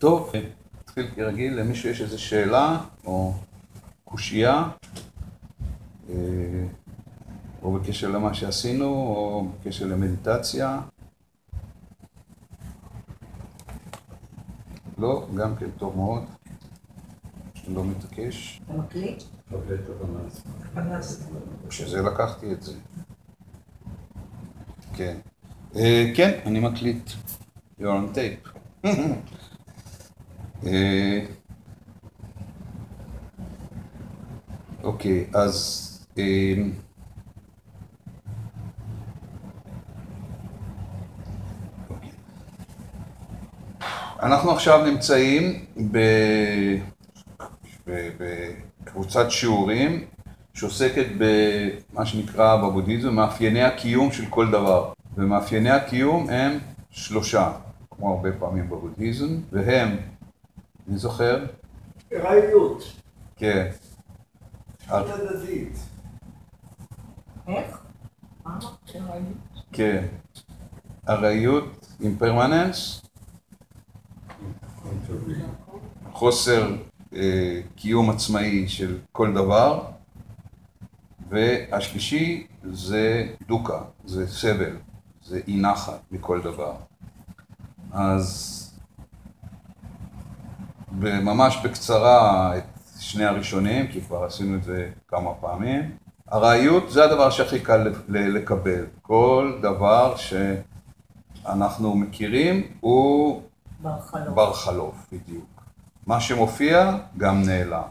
טוב, נתחיל כרגיל, למישהו יש איזו שאלה או קושייה, אה, או בקשר למה שעשינו, או בקשר למדיטציה. לא, גם כן טוב מאוד. לא מתעקש. אתה מקליט? בשביל זה לקחתי את זה. כן. אה, כן, אני מקליט. You're on tape. אה, אוקיי, אז... אה, אוקיי. אנחנו עכשיו נמצאים. בקבוצת שיעורים שעוסקת במה שנקרא בבודהיזם מאפייני הקיום של כל דבר. ומאפייני הקיום הם שלושה, כמו הרבה פעמים בבודהיזם, והם, אני זוכר? ארעיות. כן. זכות הדדית. איך? מה? כן. ארעיות, אימפרמננס, חוסר אה, קיום עצמאי של כל דבר, והשלישי זה דוקה, זה סבל, זה אי נחת מכל דבר. אז ממש בקצרה את שני הראשונים, כי כבר עשינו את זה כמה פעמים. ארעיות זה הדבר שהכי קל לקבל. כל דבר שאנחנו מכירים הוא בר חלום. בר חלוף, בדיוק. מה שמופיע גם נעלם.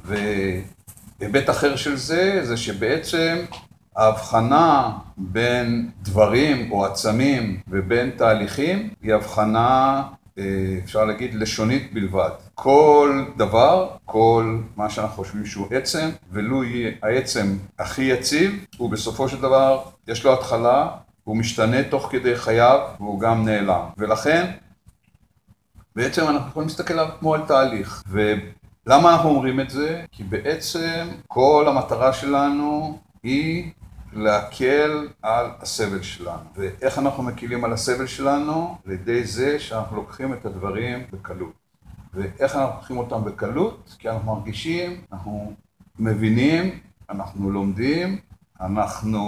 והיבט אחר של זה, זה שבעצם ההבחנה בין דברים או עצמים ובין תהליכים היא הבחנה, אפשר להגיד, לשונית בלבד. כל דבר, כל מה שאנחנו חושבים שהוא עצם, ולו יהיה העצם הכי יציב, הוא בסופו של דבר, יש לו התחלה, הוא משתנה תוך כדי חייו, והוא גם נעלם. ולכן, בעצם אנחנו יכולים להסתכל עליו כמו על תהליך. ולמה אנחנו אומרים את זה? כי בעצם כל המטרה שלנו היא להקל על הסבל שלנו. ואיך אנחנו מקילים על הסבל שלנו? על ידי זה שאנחנו לוקחים את הדברים בקלות. ואיך אנחנו לוקחים אותם בקלות? כי אנחנו מרגישים, אנחנו מבינים, אנחנו לומדים, אנחנו,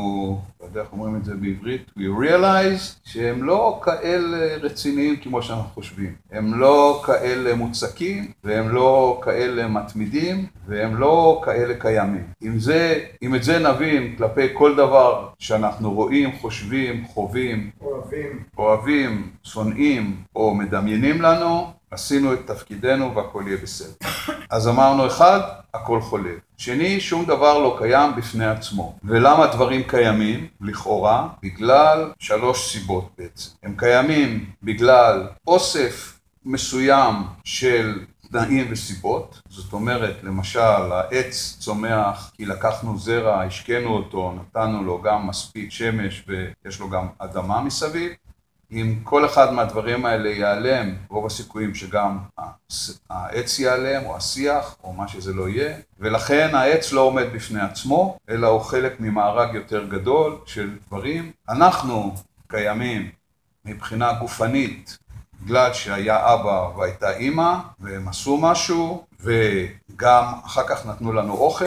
לא יודע איך אומרים את זה בעברית, we realize שהם לא כאלה רציניים כמו שאנחנו חושבים. הם לא כאלה מוצקים, והם לא כאלה מתמידים, והם לא כאלה קיימים. אם זה, אם את זה נבין כלפי כל דבר שאנחנו רואים, חושבים, חווים, אוהבים. אוהבים, שונאים או מדמיינים לנו, עשינו את תפקידנו והכל יהיה בסדר. אז אמרנו אחד, הכל חולה. שני, שום דבר לא קיים בפני עצמו. ולמה דברים קיימים? לכאורה, בגלל שלוש סיבות בעצם. הם קיימים בגלל אוסף מסוים של תנאים וסיבות, זאת אומרת, למשל, העץ צומח כי לקחנו זרע, השקינו אותו, נתנו לו גם מספיק שמש ויש לו גם אדמה מסביב. אם כל אחד מהדברים האלה ייעלם, רוב הסיכויים שגם העץ ייעלם, או השיח, או מה שזה לא יהיה, ולכן העץ לא עומד בפני עצמו, אלא הוא חלק ממארג יותר גדול של דברים. אנחנו קיימים מבחינה גופנית, בגלל שהיה אבא והייתה אימא, והם עשו משהו, וגם אחר כך נתנו לנו אוכל,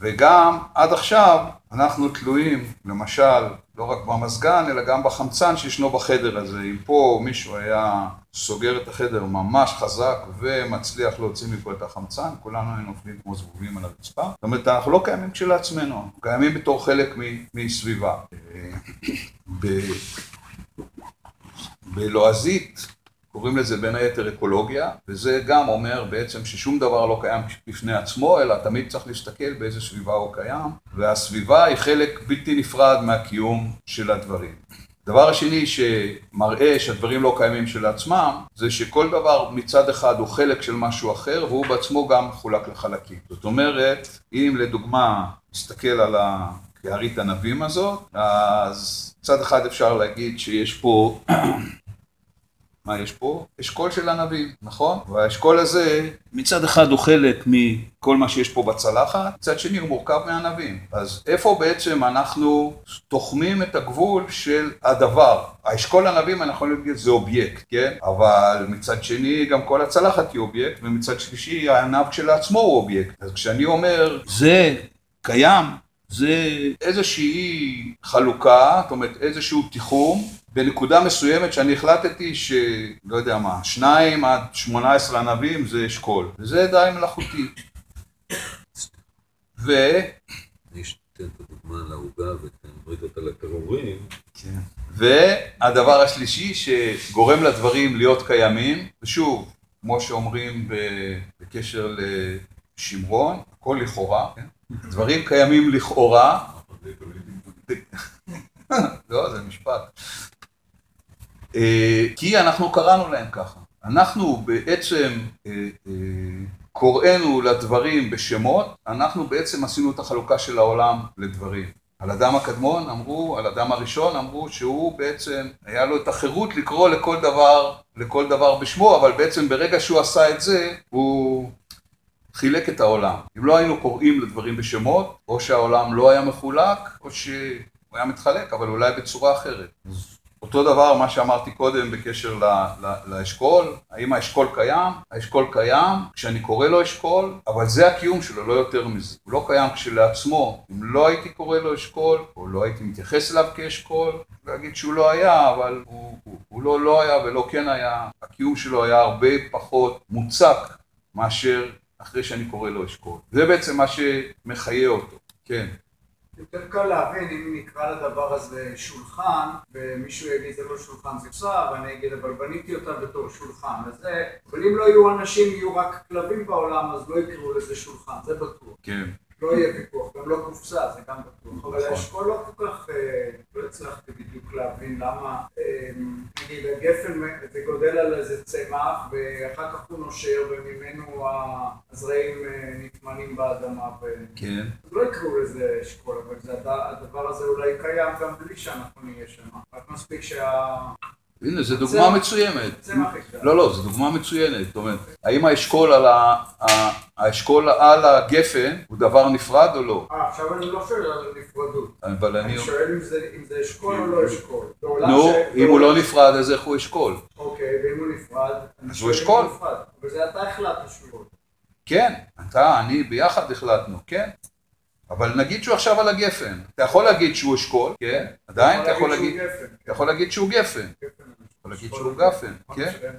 וגם עד עכשיו אנחנו תלויים, למשל, לא רק במזגן, אלא גם בחמצן שישנו בחדר הזה. אם פה מישהו היה סוגר את החדר ממש חזק ומצליח להוציא מפה את החמצן, כולנו היינו נופלים כמו זבובים על הרצפה. זאת אומרת, אנחנו לא קיימים כשלעצמנו, אנחנו קיימים בתור חלק מסביבה. בלועזית קוראים לזה בין היתר אקולוגיה, וזה גם אומר בעצם ששום דבר לא קיים בפני עצמו, אלא תמיד צריך להסתכל באיזה סביבה הוא קיים, והסביבה היא חלק בלתי נפרד מהקיום של הדברים. דבר השני שמראה שהדברים לא קיימים של עצמם, זה שכל דבר מצד אחד הוא חלק של משהו אחר, והוא בעצמו גם מחולק לחלקים. זאת אומרת, אם לדוגמה נסתכל על הקערית ענבים הזאת, אז מצד אחד אפשר להגיד שיש פה מה יש פה? אשכול של ענבים, נכון? והאשכול הזה מצד אחד הוא חלק מכל מה שיש פה בצלחת, מצד שני הוא מורכב מענבים. אז איפה בעצם אנחנו תוחמים את הגבול של הדבר? האשכול ענבים אנחנו יכולים להגיד זה אובייקט, כן? אבל מצד שני גם כל הצלחת היא אובייקט, ומצד שלישי הענב כשלעצמו הוא אובייקט. אז כשאני אומר זה קיים, זה איזושהי חלוקה, זאת אומרת איזשהו תיחום בנקודה מסוימת שאני החלטתי שלא יודע מה, שניים עד שמונה עשרה ענבים זה אשכול, וזה די מלאכותי. ו... אני אתן את הדוגמה על העוגה ותנבריד אותה לפירורים. כן. והדבר השלישי שגורם לדברים להיות קיימים, ושוב, כמו שאומרים בקשר לשמרון, הכל לכאורה, כן? דברים קיימים לכאורה, לא, זה משפט. אה, כי אנחנו קראנו להם ככה. אנחנו בעצם אה, אה, קוראנו לדברים בשמות, אנחנו בעצם עשינו את החלוקה של העולם לדברים. על אדם הקדמון אמרו, על אדם הראשון אמרו שהוא בעצם, היה לו את החירות לקרוא לכל דבר, לכל דבר בשמו, אבל בעצם ברגע שהוא עשה את זה, הוא חילק את העולם. אם לא היינו קוראים לדברים בשמות, או שהעולם לא היה מחולק, או שהוא היה מתחלק, אבל אולי בצורה אחרת. אותו דבר מה שאמרתי קודם בקשר לאשכול, האם האשכול קיים? האשכול קיים כשאני קורא לו אשכול, אבל זה הקיום שלו, לא יותר מזה. הוא לא קיים כשלעצמו. אם לא הייתי קורא לו אשכול, או לא הייתי מתייחס אליו כאשכול, להגיד שהוא לא היה, אבל הוא, הוא, הוא לא לא היה ולא כן היה. הקיום שלו היה הרבה פחות מוצק מאשר אחרי שאני קורא לו אשכול. זה בעצם מה שמחיה אותו, כן. יותר קל להבין אם נקרא לדבר הזה שולחן, ומישהו יגיד זה לא שולחן זה קופסה, ואני אגיד אבל בניתי אותה בתור שולחן, אז זה, אבל אם לא יהיו אנשים, יהיו רק כלבים בעולם, אז לא יקראו לזה שולחן, זה בטוח. כן. לא יהיה ויכוח, גם לא קופסה, זה גם בטוח. אבל נכון. האשכול לא כל כך, אה, לא הצלחתי בדיוק להבין למה, אה, נגיד הגפן זה גודל על איזה צמח, ואחר כך הוא נושר, וממנו הזרעים אה, נטמנים באדמה. כן. אז לא יקראו לזה אשכול, אבל הדבר הזה אולי קיים גם בלי שאנחנו נהיה שם. רק מספיק שהצמח הנה, זו דוגמה מצוינת. יקרה. לא, לא, זו דוגמה מצוינת. זאת אומרת, האם האשכול על, הגפן הוא דבר נפרד או לא? אה, עכשיו אני לא שואל על נפרדות. אבל אני... אני שואל אם זה- אשכול או לא אשכול. נו, אם הוא לא נפרד, אז איך הוא אשכול? אוקיי, ואם הוא נפרד? אז הוא אשכול. אבל זה אתה החלטת שהוא. כן, אתה, אני, ביחד החלטנו, כן. אבל נגיד שהוא עכשיו על הגפן. אתה יכול להגיד שהוא אשכול, כן? עדיין אתה יכול להגיד... אתה יכול להגיד שהוא גפן. יכול להגיד שהוא גפן, כן?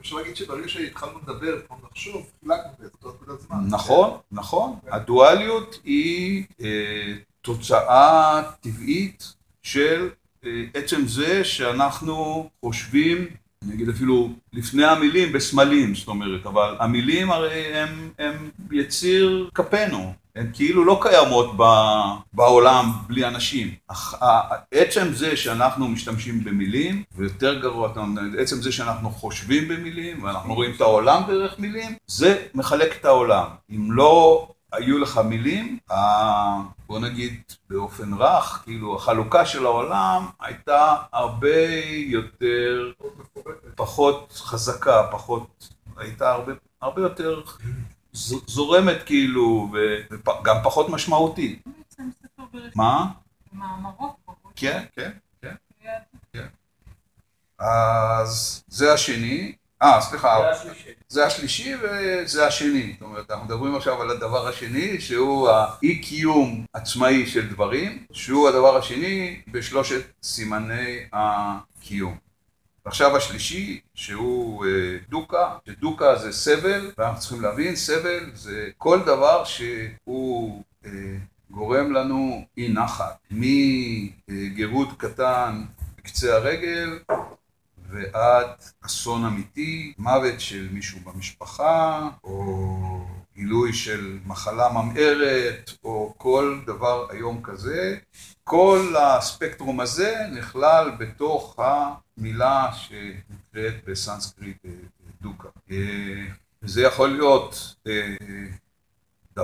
אפשר להגיד שברגע שהתחלנו לדבר, התחלנו לחשוב, חילקנו באותה נקודת זמן. נכון, נכון. הדואליות היא אה, תוצאה טבעית של אה, עצם זה שאנחנו חושבים, אני אגיד אפילו לפני המילים בסמלים, זאת אומרת, אבל המילים הרי הם, הם יציר כפינו. הן כאילו לא קיימות ב- בעולם בלי אנשים. עצם זה שאנחנו משתמשים במילים, ויותר גרוע, עצם זה שאנחנו חושבים במילים, ואנחנו רואים את העולם דרך מילים, זה מחלק את העולם. אם לא היו לך מילים, ה- בוא נגיד באופן רך, כאילו החלוקה של העולם הייתה הרבה יותר, פחות חזקה, פחות, הייתה הרבה, הרבה יותר זורמת כאילו, וגם פחות משמעותית. מה? מאמרות. כן, כן, כן, כן. אז זה השני, אה, סליחה, זה השלישי. זה השלישי וזה השני. זאת אומרת, אנחנו מדברים עכשיו על הדבר השני, שהוא האי-קיום עצמאי של דברים, שהוא הדבר השני בשלושת סימני הקיום. ועכשיו השלישי, שהוא אה, דוקה, שדוקה זה סבל, ואנחנו צריכים להבין, סבל זה כל דבר שהוא אה, גורם לנו אי נחת, מגירוד קטן בקצה הרגל ועד אסון אמיתי, מוות של מישהו במשפחה, או גילוי של מחלה ממארת, או כל דבר איום כזה. כל הספקטרום הזה נכלל בתוך המילה שנקראת בסנסקריט אה, דוקה. אה, וזה יכול להיות אה,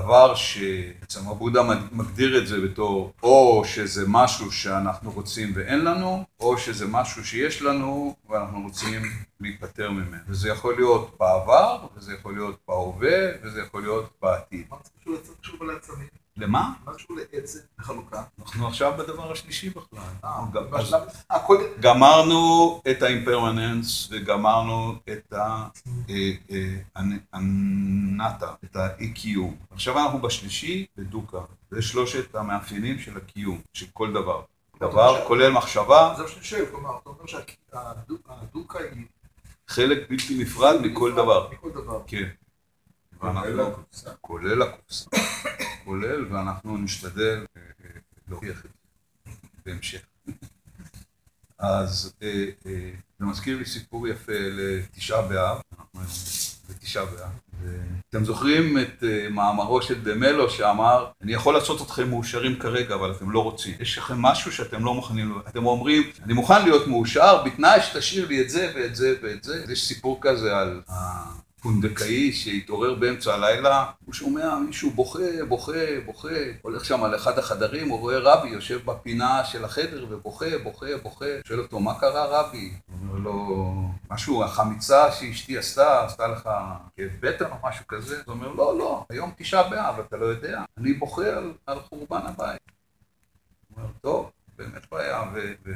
דבר שבעצם הבודה מגדיר את זה בתור או שזה משהו שאנחנו רוצים ואין לנו, או שזה משהו שיש לנו ואנחנו רוצים להיפטר ממנו. וזה יכול להיות בעבר, וזה יכול להיות בהווה, וזה יכול להיות בעתיד. מה זה קשור לעצם? קשור לעצמים? למה? מה קשור לעצם? לחלוקה? אנחנו עכשיו בדבר השלישי בכלל. אה. אה. גמרנו את האימפרמננס וגמרנו את הנאטה, את האי-קיום. עכשיו אנחנו בשלישי, בדוקה. זה שלושת המאפיינים של הקיום, של כל דבר. דבר כולל מחשבה, זה מה שאני שואל, כלומר, אתה אומר שהדוקה היא... חלק בלתי נפרד מכל דבר. מכל דבר. כן. ואנחנו- כולל הקופסה. כולל, ואנחנו נשתדל אה, אה, להוכיח את זה בהמשך. אז אה, זה מזכיר לי סיפור יפה לתשעה באב, אנחנו היום בתשעה באב. אתם זוכרים את מאמרו של דמלו שאמר, אני יכול לעשות אתכם מאושרים כרגע, אבל אתם לא רוצים. יש לכם משהו שאתם לא מוכנים. אתם אומרים, אני מוכן להיות מאושר, בתנאי שתשאיר לי את זה ואת זה ואת זה. יש סיפור כזה על הפונדקאי שהתעורר באמצע הלילה, הוא שומע מישהו בוכה, בוכה, בוכה, הולך שם על אחד החדרים, הוא רואה רבי יושב בפינה של החדר ובוכה, בוכה, בוכה, שואל אותו, מה קרה רבי? הוא אומר לו, משהו, החמיצה שאשתי עשתה, עשתה לך כאב בטן או משהו כזה? הוא אומר, לא, לא, היום תשעה באב, אתה לא יודע, אני בוכה על, על חורבן הבית. הוא אומר, טוב, באמת בעיה, ו... ו...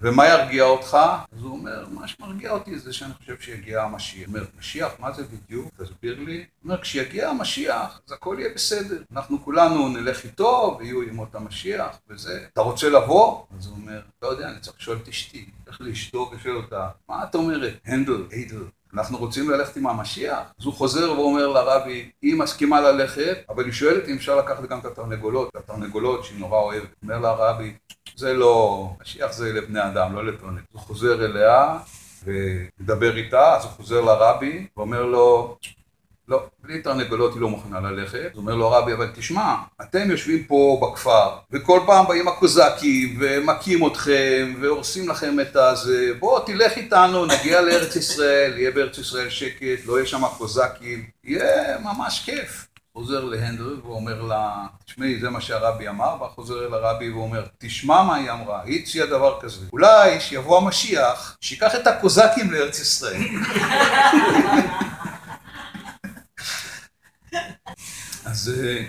ומה ירגיע אותך? אז הוא אומר, מה שמרגיע אותי זה שאני חושב שיגיע המשיח. הוא אומר, משיח, מה זה בדיוק? תסביר לי. הוא אומר, כשיגיע המשיח, אז הכל יהיה בסדר. אנחנו כולנו נלך איתו, ויהיו ימות המשיח, וזה. אתה רוצה לבוא? אז הוא אומר, לא יודע, אני צריך לשאול את אשתי. הולך לאשתו ושואל אותה, מה את אומרת? הנדל, היידל. אנחנו רוצים ללכת עם המשיח? אז הוא חוזר ואומר לרבי, היא מסכימה ללכת, אבל היא שואלת אם אפשר לקחת גם את התרנגולות, התרנגולות שהיא נורא אוהבת. אומר לה הרבי, זה לא, משיח זה לבני אדם, לא לתרנגולות. הוא חוזר אליה ומדבר איתה, אז הוא חוזר לרבי ואומר לו, לא, בלי תרנגולות היא לא מוכנה ללכת. אז אומר לו הרבי, אבל תשמע, אתם יושבים פה בכפר, וכל פעם באים הקוזקים ומכים אתכם והורסים לכם את הזה, בוא תלך איתנו, נגיע לארץ ישראל, יהיה בארץ ישראל שקט, לא יהיה שם קוזקים, יהיה ממש כיף. חוזר להנדל ואומר לה, תשמעי, זה מה שהרבי אמר, וחוזר אל הרבי ואומר, תשמע מה היא אמרה, היא הציעה דבר כזה, אולי שיבוא המשיח, שיקח את הקוזקים לארץ ישראל. אז... אה,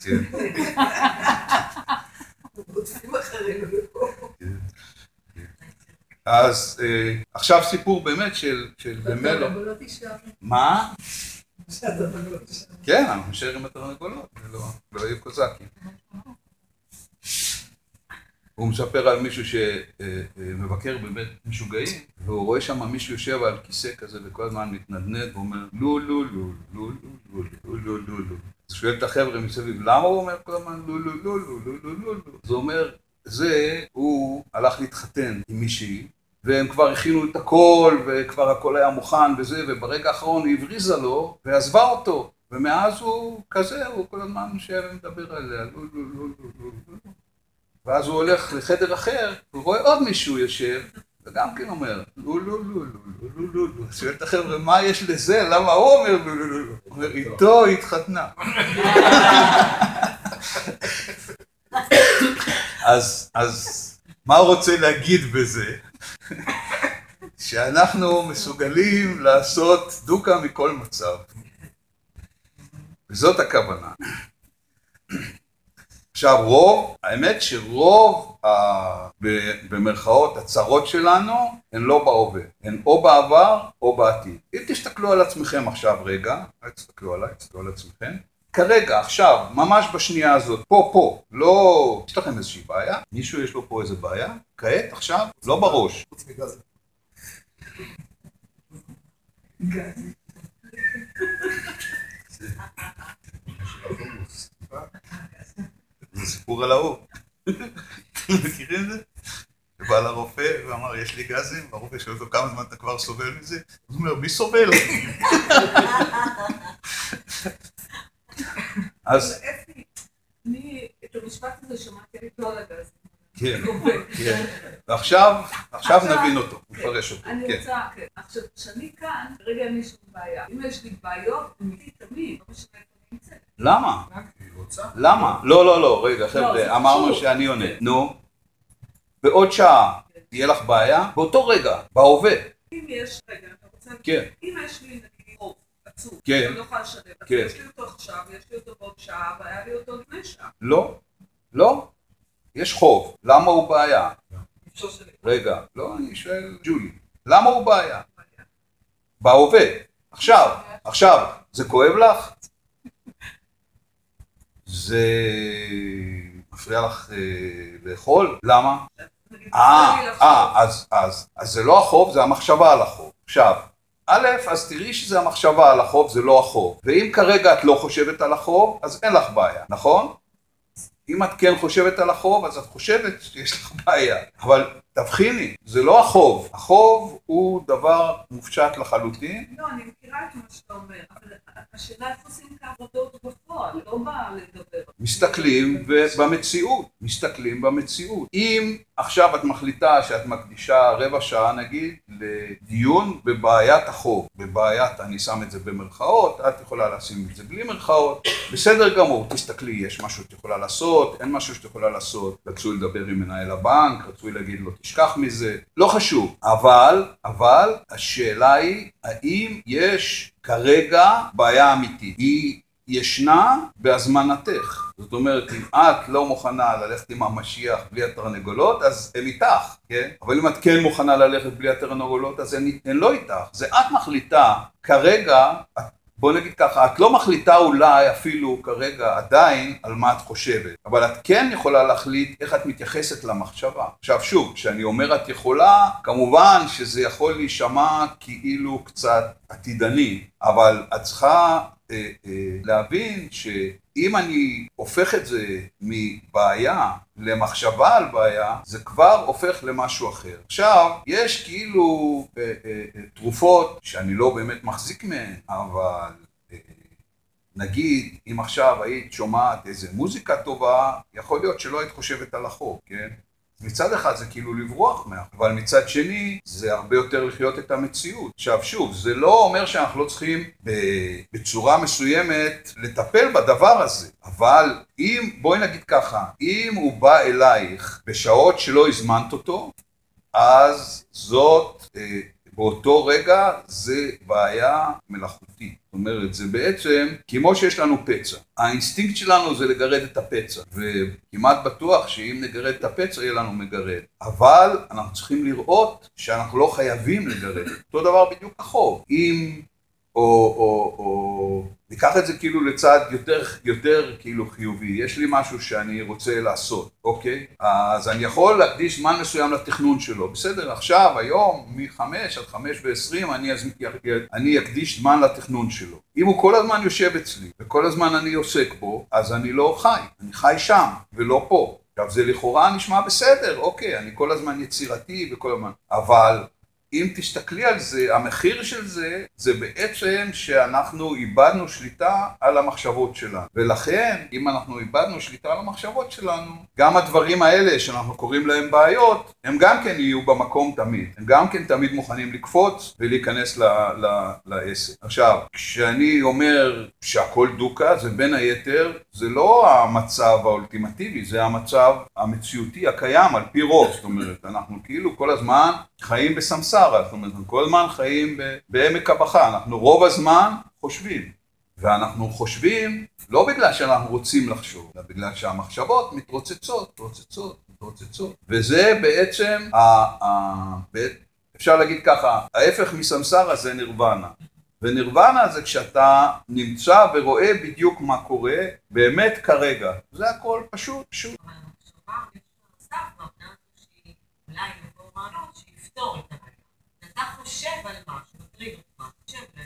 כן. אז אה, עכשיו סיפור באמת של במלו. מה? כן, אנחנו נשאר עם התרנגולות, לא יהיו קוזקים. הוא מספר על מישהו שמבקר בבית משוגעים, והוא רואה שם מישהו יושב על כיסא כזה וכל הזמן מתנדנד ואומר לו לו לו לו לו לו לו לו לו אז שואל את החבר'ה מסביב, למה הוא אומר כל הזמן לו לו לו לו לו לו לו לו הוא אומר, זה, הוא הלך להתחתן עם מישהי והם כבר הכינו את הכל, וכבר הכל היה מוכן וזה, וברגע האחרון היא הבריזה לו, ועזבה אותו. ומאז הוא כזה, הוא כל הזמן יושב ומדבר עליה, לא, לא, לא, לא, לא, לא. ואז הוא הולך לחדר אחר, הוא רואה עוד מישהו יושב, וגם כן אומר, לא, לא, לא, לא, לא, לא, לא. שואל את החבר'ה, מה יש לזה? למה הוא אומר לא, לא, לא, לא? אומר, איתו היא התחתנה. אז, אז מה הוא רוצה להגיד בזה? שאנחנו מסוגלים לעשות דוקה מכל מצב. וזאת הכוונה. עכשיו רוב, האמת שרוב, ה, במרכאות, הצרות שלנו הן לא בהווה, הן או בעבר או בעתיד. אם תסתכלו על עצמכם עכשיו רגע, אל תסתכלו עליי, תסתכלו על עצמכם. כרגע, עכשיו, ממש בשנייה הזאת, פה, פה, לא... יש לכם איזושהי בעיה? מישהו יש לו פה איזה בעיה? כעת, עכשיו? לא בראש. זה סיפור על ההוא. אתם מכירים את זה? בא לרופא ואמר, יש לי גזים, והרופא שואל אותו, כמה זמן אתה כבר סובל מזה? הוא אומר, מי סובל? אז, אני את המשפט הזה שמעתי לי לא על הגז. כן, כן. ועכשיו, עכשיו נבין אותו. לפרש אותו. אני כן. רוצה, כן. עכשיו, כשאני כאן, כרגע אין לי שום בעיה. אם יש לי בעיות, אני איתי תמיד, לא משנה איפה אני נמצאת. למה? למה? לא, לא, לא, רגע, זה חבר'ה, אמרנו. שאני עונה. נו, בעוד שעה תהיה לך בעיה? באותו רגע, בהווה. אם יש, רגע, אתה רוצה... כן. אם יש לי נגיד חוב עצוב, כן. שאני לא יכולה לשלם, אז כן. יש לי אותו עכשיו, יש לי אותו בעוד שעה, והיה לי אותו לפני שעה. לא, לא. יש חוב. למה הוא בעיה? רגע, לא, אני שואל ג'ולי. למה הוא בעיה? בהווה. עכשיו, עכשיו, זה כואב לך? זה מפריע לך אה, לאכול? למה? אה. אה, אז זה לא החוב, זה המחשבה על החוב. עכשיו, א', אז תראי שזה המחשבה על החוב, זה לא החוב. ואם כרגע את לא חושבת על החוב, אז אין לך בעיה, נכון? אם את כן חושבת על החוב, אז את חושבת שיש לך בעיה. אבל תבחיני, זה לא החוב. החוב הוא דבר מופשט לחלוטין. לא, אני מכירה את מה שאתה אומר, אבל השאלה איפה עושים את העבודות בפועל, לא באה לדבר. מסתכלים במציאות, מסתכלים במציאות. אם עכשיו את מחליטה שאת מקדישה רבע שעה נגיד לדיון בבעיית החוב, בבעיית, אני שם את זה במרכאות, את יכולה לשים את זה בלי מרכאות, בסדר גמור, תסתכלי, יש משהו שאת יכולה לעשות, אין משהו שאת יכולה לעשות, רצוי לדבר עם מנהל הבנק, רצוי להגיד לו תשכח מזה, לא חשוב, אבל, אבל השאלה היא, האם יש כרגע בעיה אמיתית? היא ישנה בהזמנתך. זאת אומרת, אם את לא מוכנה ללכת עם המשיח בלי התרנגולות, אז הם איתך, כן? אבל אם את כן מוכנה ללכת בלי התרנגולות, אז הן לא איתך. זה את מחליטה, כרגע, את, בוא נגיד ככה, את לא מחליטה אולי אפילו כרגע עדיין על מה את חושבת, אבל את כן יכולה להחליט איך את מתייחסת למחשבה. עכשיו שוב, כשאני אומר את יכולה, כמובן שזה יכול להישמע כאילו קצת עתידני, אבל את צריכה אה, אה, להבין שאם אני הופך את זה מבעיה למחשבה על בעיה, זה כבר הופך למשהו אחר. עכשיו, יש כאילו אה, אה, אה, תרופות שאני לא באמת מחזיק מהן, אבל נגיד, אם עכשיו היית שומעת איזה מוזיקה טובה, יכול להיות שלא היית חושבת על החוק, כן? מצד אחד זה כאילו לברוח מה... אבל מצד שני זה הרבה יותר לחיות את המציאות. עכשיו שוב, זה לא אומר שאנחנו לא צריכים בצורה מסוימת לטפל בדבר הזה, אבל אם, בואי נגיד ככה, אם הוא בא אלייך בשעות שלא הזמנת אותו, אז זאת, אה, באותו רגע זה בעיה מלאכותית. זאת אומרת, זה בעצם כמו שיש לנו פצע. האינסטינקט שלנו זה לגרד את הפצע, וכמעט בטוח שאם נגרד את הפצע יהיה לנו מגרד. אבל אנחנו צריכים לראות שאנחנו לא חייבים לגרד. אותו דבר בדיוק החוב. אם, או, או, או, ניקח את זה כאילו לצד יותר, יותר כאילו חיובי. יש לי משהו שאני רוצה לעשות, אוקיי? אז אני יכול להקדיש זמן מסוים לתכנון שלו. בסדר, עכשיו, היום, מ-5 עד 5 ו-20, אני, אני אקדיש זמן לתכנון שלו. אם הוא כל הזמן יושב אצלי, וכל הזמן אני עוסק בו, אז אני לא חי. אני חי שם, ולא פה. עכשיו, זה לכאורה נשמע בסדר, אוקיי, אני כל הזמן יצירתי וכל הזמן... אבל אם תסתכלי על זה, המחיר של זה, זה בעצם שאנחנו איבדנו שליטה על המחשבות שלנו. ולכן, אם אנחנו איבדנו שליטה על המחשבות שלנו, גם הדברים האלה שאנחנו קוראים להם בעיות, הם גם כן יהיו במקום תמיד. הם גם כן תמיד מוכנים לקפוץ ולהיכנס ל- לעסק. עכשיו, כשאני אומר שהכל דוקה, זה בין היתר, זה לא המצב האולטימטיבי, זה המצב המציאותי הקיים על פי רוב. זאת אומרת, אנחנו כאילו כל הזמן חיים בסמסרה, זאת אומרת, כל הזמן חיים בעמק הבכה, אנחנו רוב הזמן חושבים. ואנחנו חושבים לא בגלל שאנחנו רוצים לחשוב, אלא בגלל שהמחשבות מתרוצצות, מתרוצצות, מתרוצצות. וזה בעצם, ה, ה, ב- אפשר להגיד ככה, ההפך מסמסרה זה נירוונה. ונירוונה זה כשאתה נמצא ורואה בדיוק מה קורה באמת כרגע. זה הכל פשוט, פשוט. אבל המחשבה, יש לה נוסף מהבחינה הזו שהיא אולי יבוא רעיון שיפתור את הבעיה. אתה חושב על משהו, מטריד אותך, חושב, אני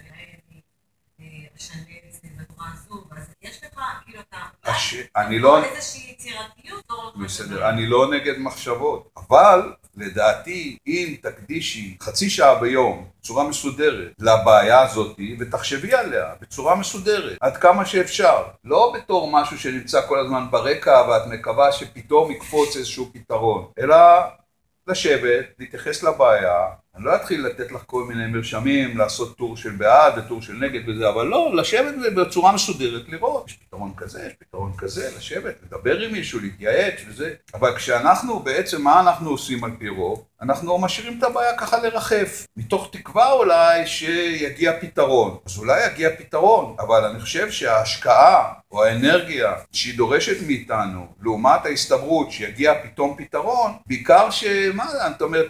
אני אשנה את זה בצורה הזו, ואז יש לך, כאילו אתה... אני לא... איזושהי יצירתיות, לא בסדר, אני לא נגד מחשבות, אבל לדעתי אם תקדישי חצי שעה ביום בצורה מסודרת לבעיה הזאת ותחשבי עליה בצורה מסודרת עד כמה שאפשר, לא בתור משהו שנמצא כל הזמן ברקע ואת מקווה שפתאום יקפוץ איזשהו פתרון, אלא לשבת, להתייחס לבעיה אני לא אתחיל לתת לך כל מיני מרשמים, לעשות טור של בעד וטור של נגד וזה, אבל לא, לשבת בצורה מסודרת, לראות, יש פתרון כזה, יש פתרון כזה, לשבת, לדבר עם מישהו, להתייעץ וזה, אבל כשאנחנו, בעצם מה אנחנו עושים על פי רוב? אנחנו משאירים את הבעיה ככה לרחף, מתוך תקווה אולי שיגיע פתרון. אז אולי יגיע פתרון, אבל אני חושב שההשקעה או האנרגיה שהיא דורשת מאיתנו, לעומת ההסתברות שיגיע פתאום פתרון, בעיקר שמה זאת אומרת,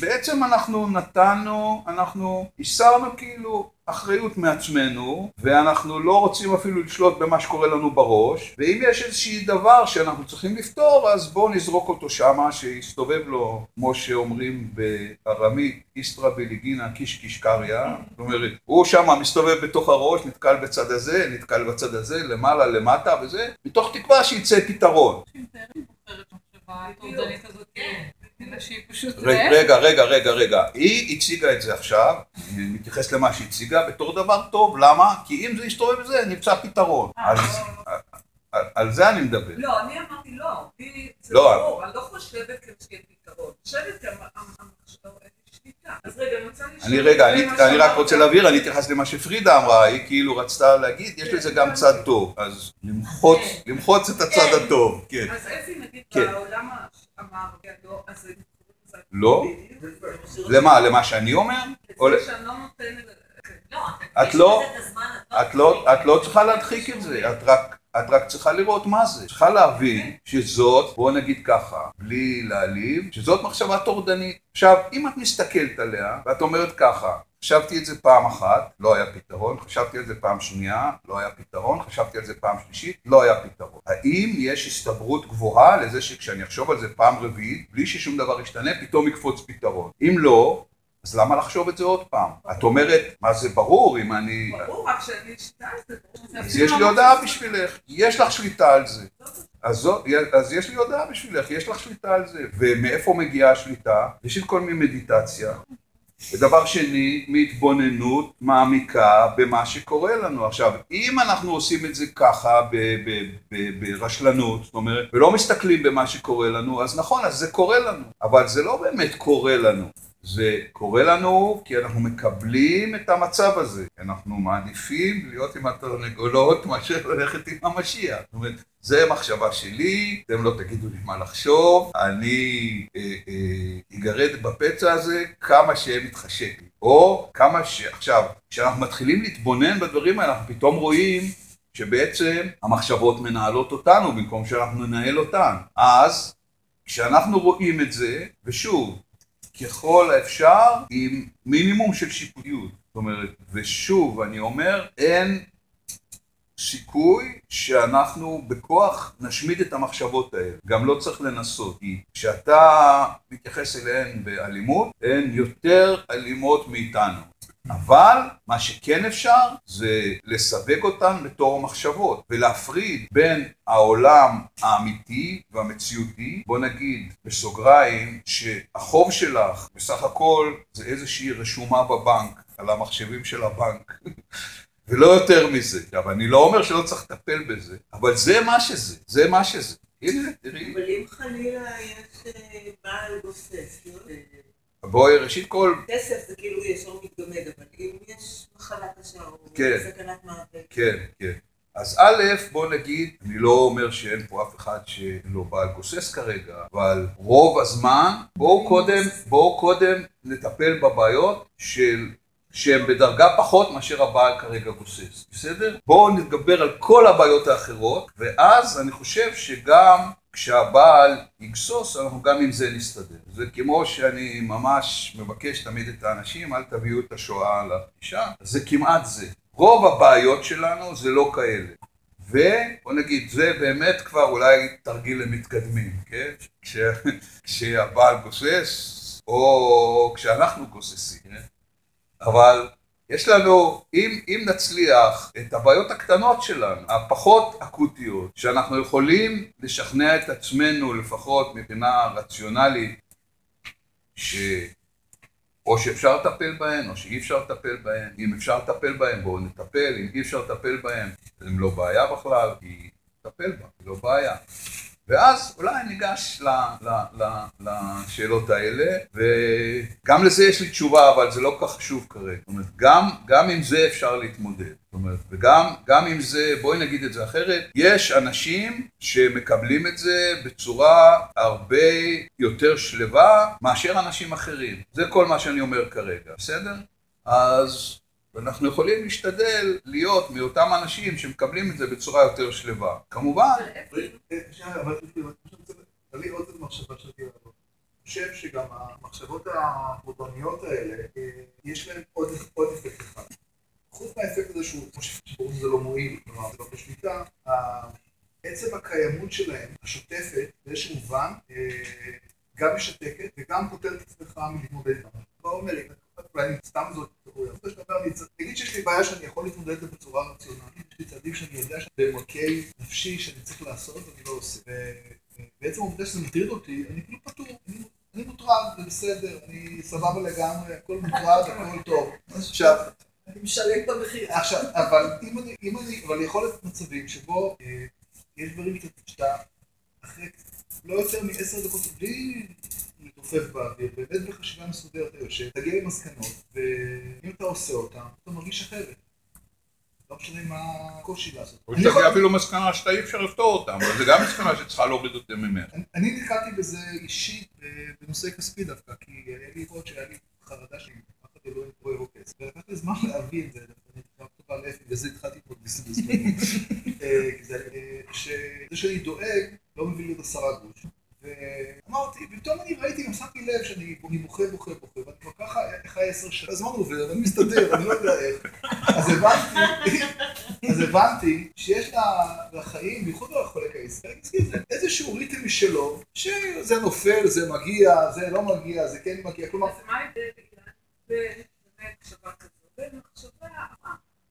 בעצם אנחנו נתנו, אנחנו הסרנו כאילו אחריות מעצמנו, ואנחנו לא רוצים אפילו לשלוט במה שקורה לנו בראש, ואם יש איזשהי דבר שאנחנו צריכים לפתור, אז בואו נזרוק אותו שמה, שיסתובב לו, כמו שאומרים בארמית, איסטרא בליגינה קיש קיש קריא, זאת אומרת, הוא שמה מסתובב בתוך הראש, נתקל בצד הזה, נתקל בצד הזה, למעלה, למטה וזה, מתוך תקווה שיצא פתרון. אלא שהיא פשוט... רגע, רגע, רגע, רגע. היא הציגה את זה עכשיו, אני מתייחס למה שהיא הציגה, בתור דבר טוב. למה? כי אם זה יסתובב בזה, נמצא פתרון. אז על זה אני מדבר. לא, אני אמרתי לא. לי זה לא. ברור, אני לא חושבת שיהיה פתרון. חושבת לי. אז רגע, אני רוצה לשאול... אני רגע, אני, רק. רוצה להבהיר, אני אתייחס למה שפרידה אמרה, היא כאילו רצתה להגיד, יש לזה גם צד טוב, אז למחוץ, למחוץ את הצד הטוב, כן. אז אפי נגיד כן. בעולם המערבי לא, אז זה... לא? למה, למה שאני אומר? לא. לא, את לא- את לא, את לא צריכה להדחיק את זה, את רק, את רק צריכה לראות מה זה. צריכה להבין שזאת, בוא נגיד ככה, בלי להעליב, שזאת מחשבה טורדנית. עכשיו, אם את מסתכלת עליה, ואת אומרת ככה, חשבתי את זה פעם אחת, לא היה פתרון, חשבתי על זה פעם שנייה, לא היה פתרון, חשבתי על זה פעם שלישית, לא היה פתרון. האם יש הסתברות גבוהה לזה שכשאני אחשוב על זה פעם רביעית, בלי ששום דבר ישתנה, פתאום יקפוץ פתרון? אם לא, אז למה לחשוב את זה עוד פעם? את אומרת, מה זה ברור אם אני... ברור, רק שאני אשתה זה. אז יש לי הודעה בשבילך, יש לך שליטה על זה. אז, אז יש לי הודעה בשבילך, יש לך שליטה על זה. ומאיפה מגיעה השליטה? ראשית כל ממדיטציה. ודבר שני, מהתבוננות מעמיקה במה שקורה לנו. עכשיו, אם אנחנו עושים את זה ככה ברשלנות, זאת אומרת, ולא מסתכלים במה שקורה לנו, אז נכון, אז זה קורה לנו. אבל זה לא באמת קורה לנו. זה קורה לנו כי אנחנו מקבלים את המצב הזה. אנחנו מעדיפים להיות עם התרנגולות מאשר ללכת עם המשיח. זאת אומרת, זה מחשבה שלי, אתם לא תגידו לי מה לחשוב, אני אה, אה, אגרד בפצע הזה כמה שמתחשק לי. או כמה ש... עכשיו, כשאנחנו מתחילים להתבונן בדברים האלה, אנחנו פתאום רואים שבעצם המחשבות מנהלות אותנו במקום שאנחנו ננהל אותן. אז, כשאנחנו רואים את זה, ושוב, ככל האפשר עם מינימום של שיפוטיות. זאת אומרת, ושוב, אני אומר, אין סיכוי שאנחנו בכוח נשמיד את המחשבות האלה. גם לא צריך לנסות. כי כשאתה מתייחס אליהן באלימות, הן יותר אלימות מאיתנו. אבל מה שכן אפשר זה לסווג אותן בתור מחשבות ולהפריד בין העולם האמיתי והמציאותי, בוא נגיד בסוגריים שהחוב שלך בסך הכל זה איזושהי רשומה בבנק על המחשבים של הבנק ולא יותר מזה. עכשיו אני לא אומר שלא צריך לטפל בזה, אבל זה מה שזה, זה מה שזה. הנה, תראי. אבל אם חלילה יש אה, בעל גוסס, לא? בואי, ראשית כל, כסף זה כאילו ישר מתגמד, אבל אם יש מחלה קשה או כן. סכנת מוות, כן, כן. אז א', בוא נגיד, אני לא אומר שאין פה אף אחד שלא בעל גוסס כרגע, אבל רוב הזמן, בואו קודם, בואו קודם נטפל בבעיות של, שהן בדרגה פחות מאשר הבעל כרגע גוסס, בסדר? בואו נתגבר על כל הבעיות האחרות, ואז אני חושב שגם כשהבעל יגסוס, אנחנו גם עם זה נסתדר. זה כמו שאני ממש מבקש תמיד את האנשים, אל תביאו את השואה לפגישה, זה כמעט זה. רוב הבעיות שלנו זה לא כאלה. ובוא נגיד, זה באמת כבר אולי תרגיל למתקדמים, כן? כש, כשהבעל גוסס, או כשאנחנו גוססים, כן? אבל יש לנו, אם, אם נצליח את הבעיות הקטנות שלנו, הפחות אקוטיות, שאנחנו יכולים לשכנע את עצמנו לפחות מבחינה רציונלית, ש... או שאפשר לטפל בהן, או שאי אפשר לטפל בהן. אם אפשר לטפל בהן, בואו נטפל, אם אי אפשר לטפל בהן, הן לא בעיה בכלל, כי נטפל בה, היא לא בעיה. ואז אולי ניגש ל, ל, ל, לשאלות האלה, וגם לזה יש לי תשובה, אבל זה לא כל כך חשוב כרגע. זאת אומרת, גם, גם עם זה אפשר להתמודד. זאת אומרת, וגם גם עם זה, בואי נגיד את זה אחרת, יש אנשים שמקבלים את זה בצורה הרבה יותר שלווה מאשר אנשים אחרים. זה כל מה שאני אומר כרגע, בסדר? אז אנחנו יכולים להשתדל להיות מאותם אנשים שמקבלים את זה בצורה יותר שלווה. כמובן, אה, להביא עוד מחשבה שאני אני חושב שגם המחשבות המודרניות האלה, אה, יש להן עוד אפקט אחד. חוץ מהאפקט הזה שהוא, כמו שקוראים לזה לא מועיל, כלומר זה לא בשליטה, עצם הקיימות שלהם, השוטפת, באיזשהו מובן, אה, גם משתקת וגם פותרת את עצמך מלהתמודד איתם. מה אומר, אולי סתם זאת צריך- נגיד שיש לי בעיה שאני יכול להתמודד איתה בצורה רציונלית, יש לי צעדים שאני יודע שבמרכי נפשי שאני צריך לעשות ואני לא עושה. ובעצם העובדה שזה מטריד אותי, אני כאילו פטור, אני- מוטרד, זה בסדר, אני סבבה לגמרי, הכל מוטרד, הכל טוב. עכשיו, אני משלם את המחיר. עכשיו, אבל אם אני, אם אני, אבל יכול להיות מצבים שבו אה, יש דברים שאתה אחרי לא יותר מעשר דקות בלי מתעופף באוויר, באמת בחשיבה מסודרת אתה יושב, תגיע למסקנות, ואם אתה עושה אותן, אתה מרגיש אחרת. לא משנה מה הקושי לעשות. או שתגיע יכול- אפילו מסקנה שאתה אי אפשר לפתור אותם, אבל זה גם מסקנה שצריכה להוריד אותם ממך. אני- נתקלתי בזה אישית בנושא כספי דווקא, כי היה לי עוד שהיה לי חרדה שאני פחד אלוהים פה יבוא כסף. ולקח לי זמן להבין את זה, דווקא בגלל זה התחלתי פה בזמנים. אה, זה, אה, שזה שאני דואג לא מביא לי עוד עשרה גרוש. ואמרתי, ופתאום אני ראיתי, גם שמתי לב שאני אני בוכה, בוכה, בוכה, ואני כבר ככה חי עשר שנים, הזמן עובר, ואני מסתדר, אני לא יודע איך. אז הבנתי, אז הבנתי שיש לחיים, בייחוד לחולק העסקי, זה איזשהו ריתם משלו, שזה נופל, זה מגיע, זה לא מגיע, זה כן מגיע, כלומר, אז מה ההבדל בין באמת מחשבה כזו, בין מחשבה,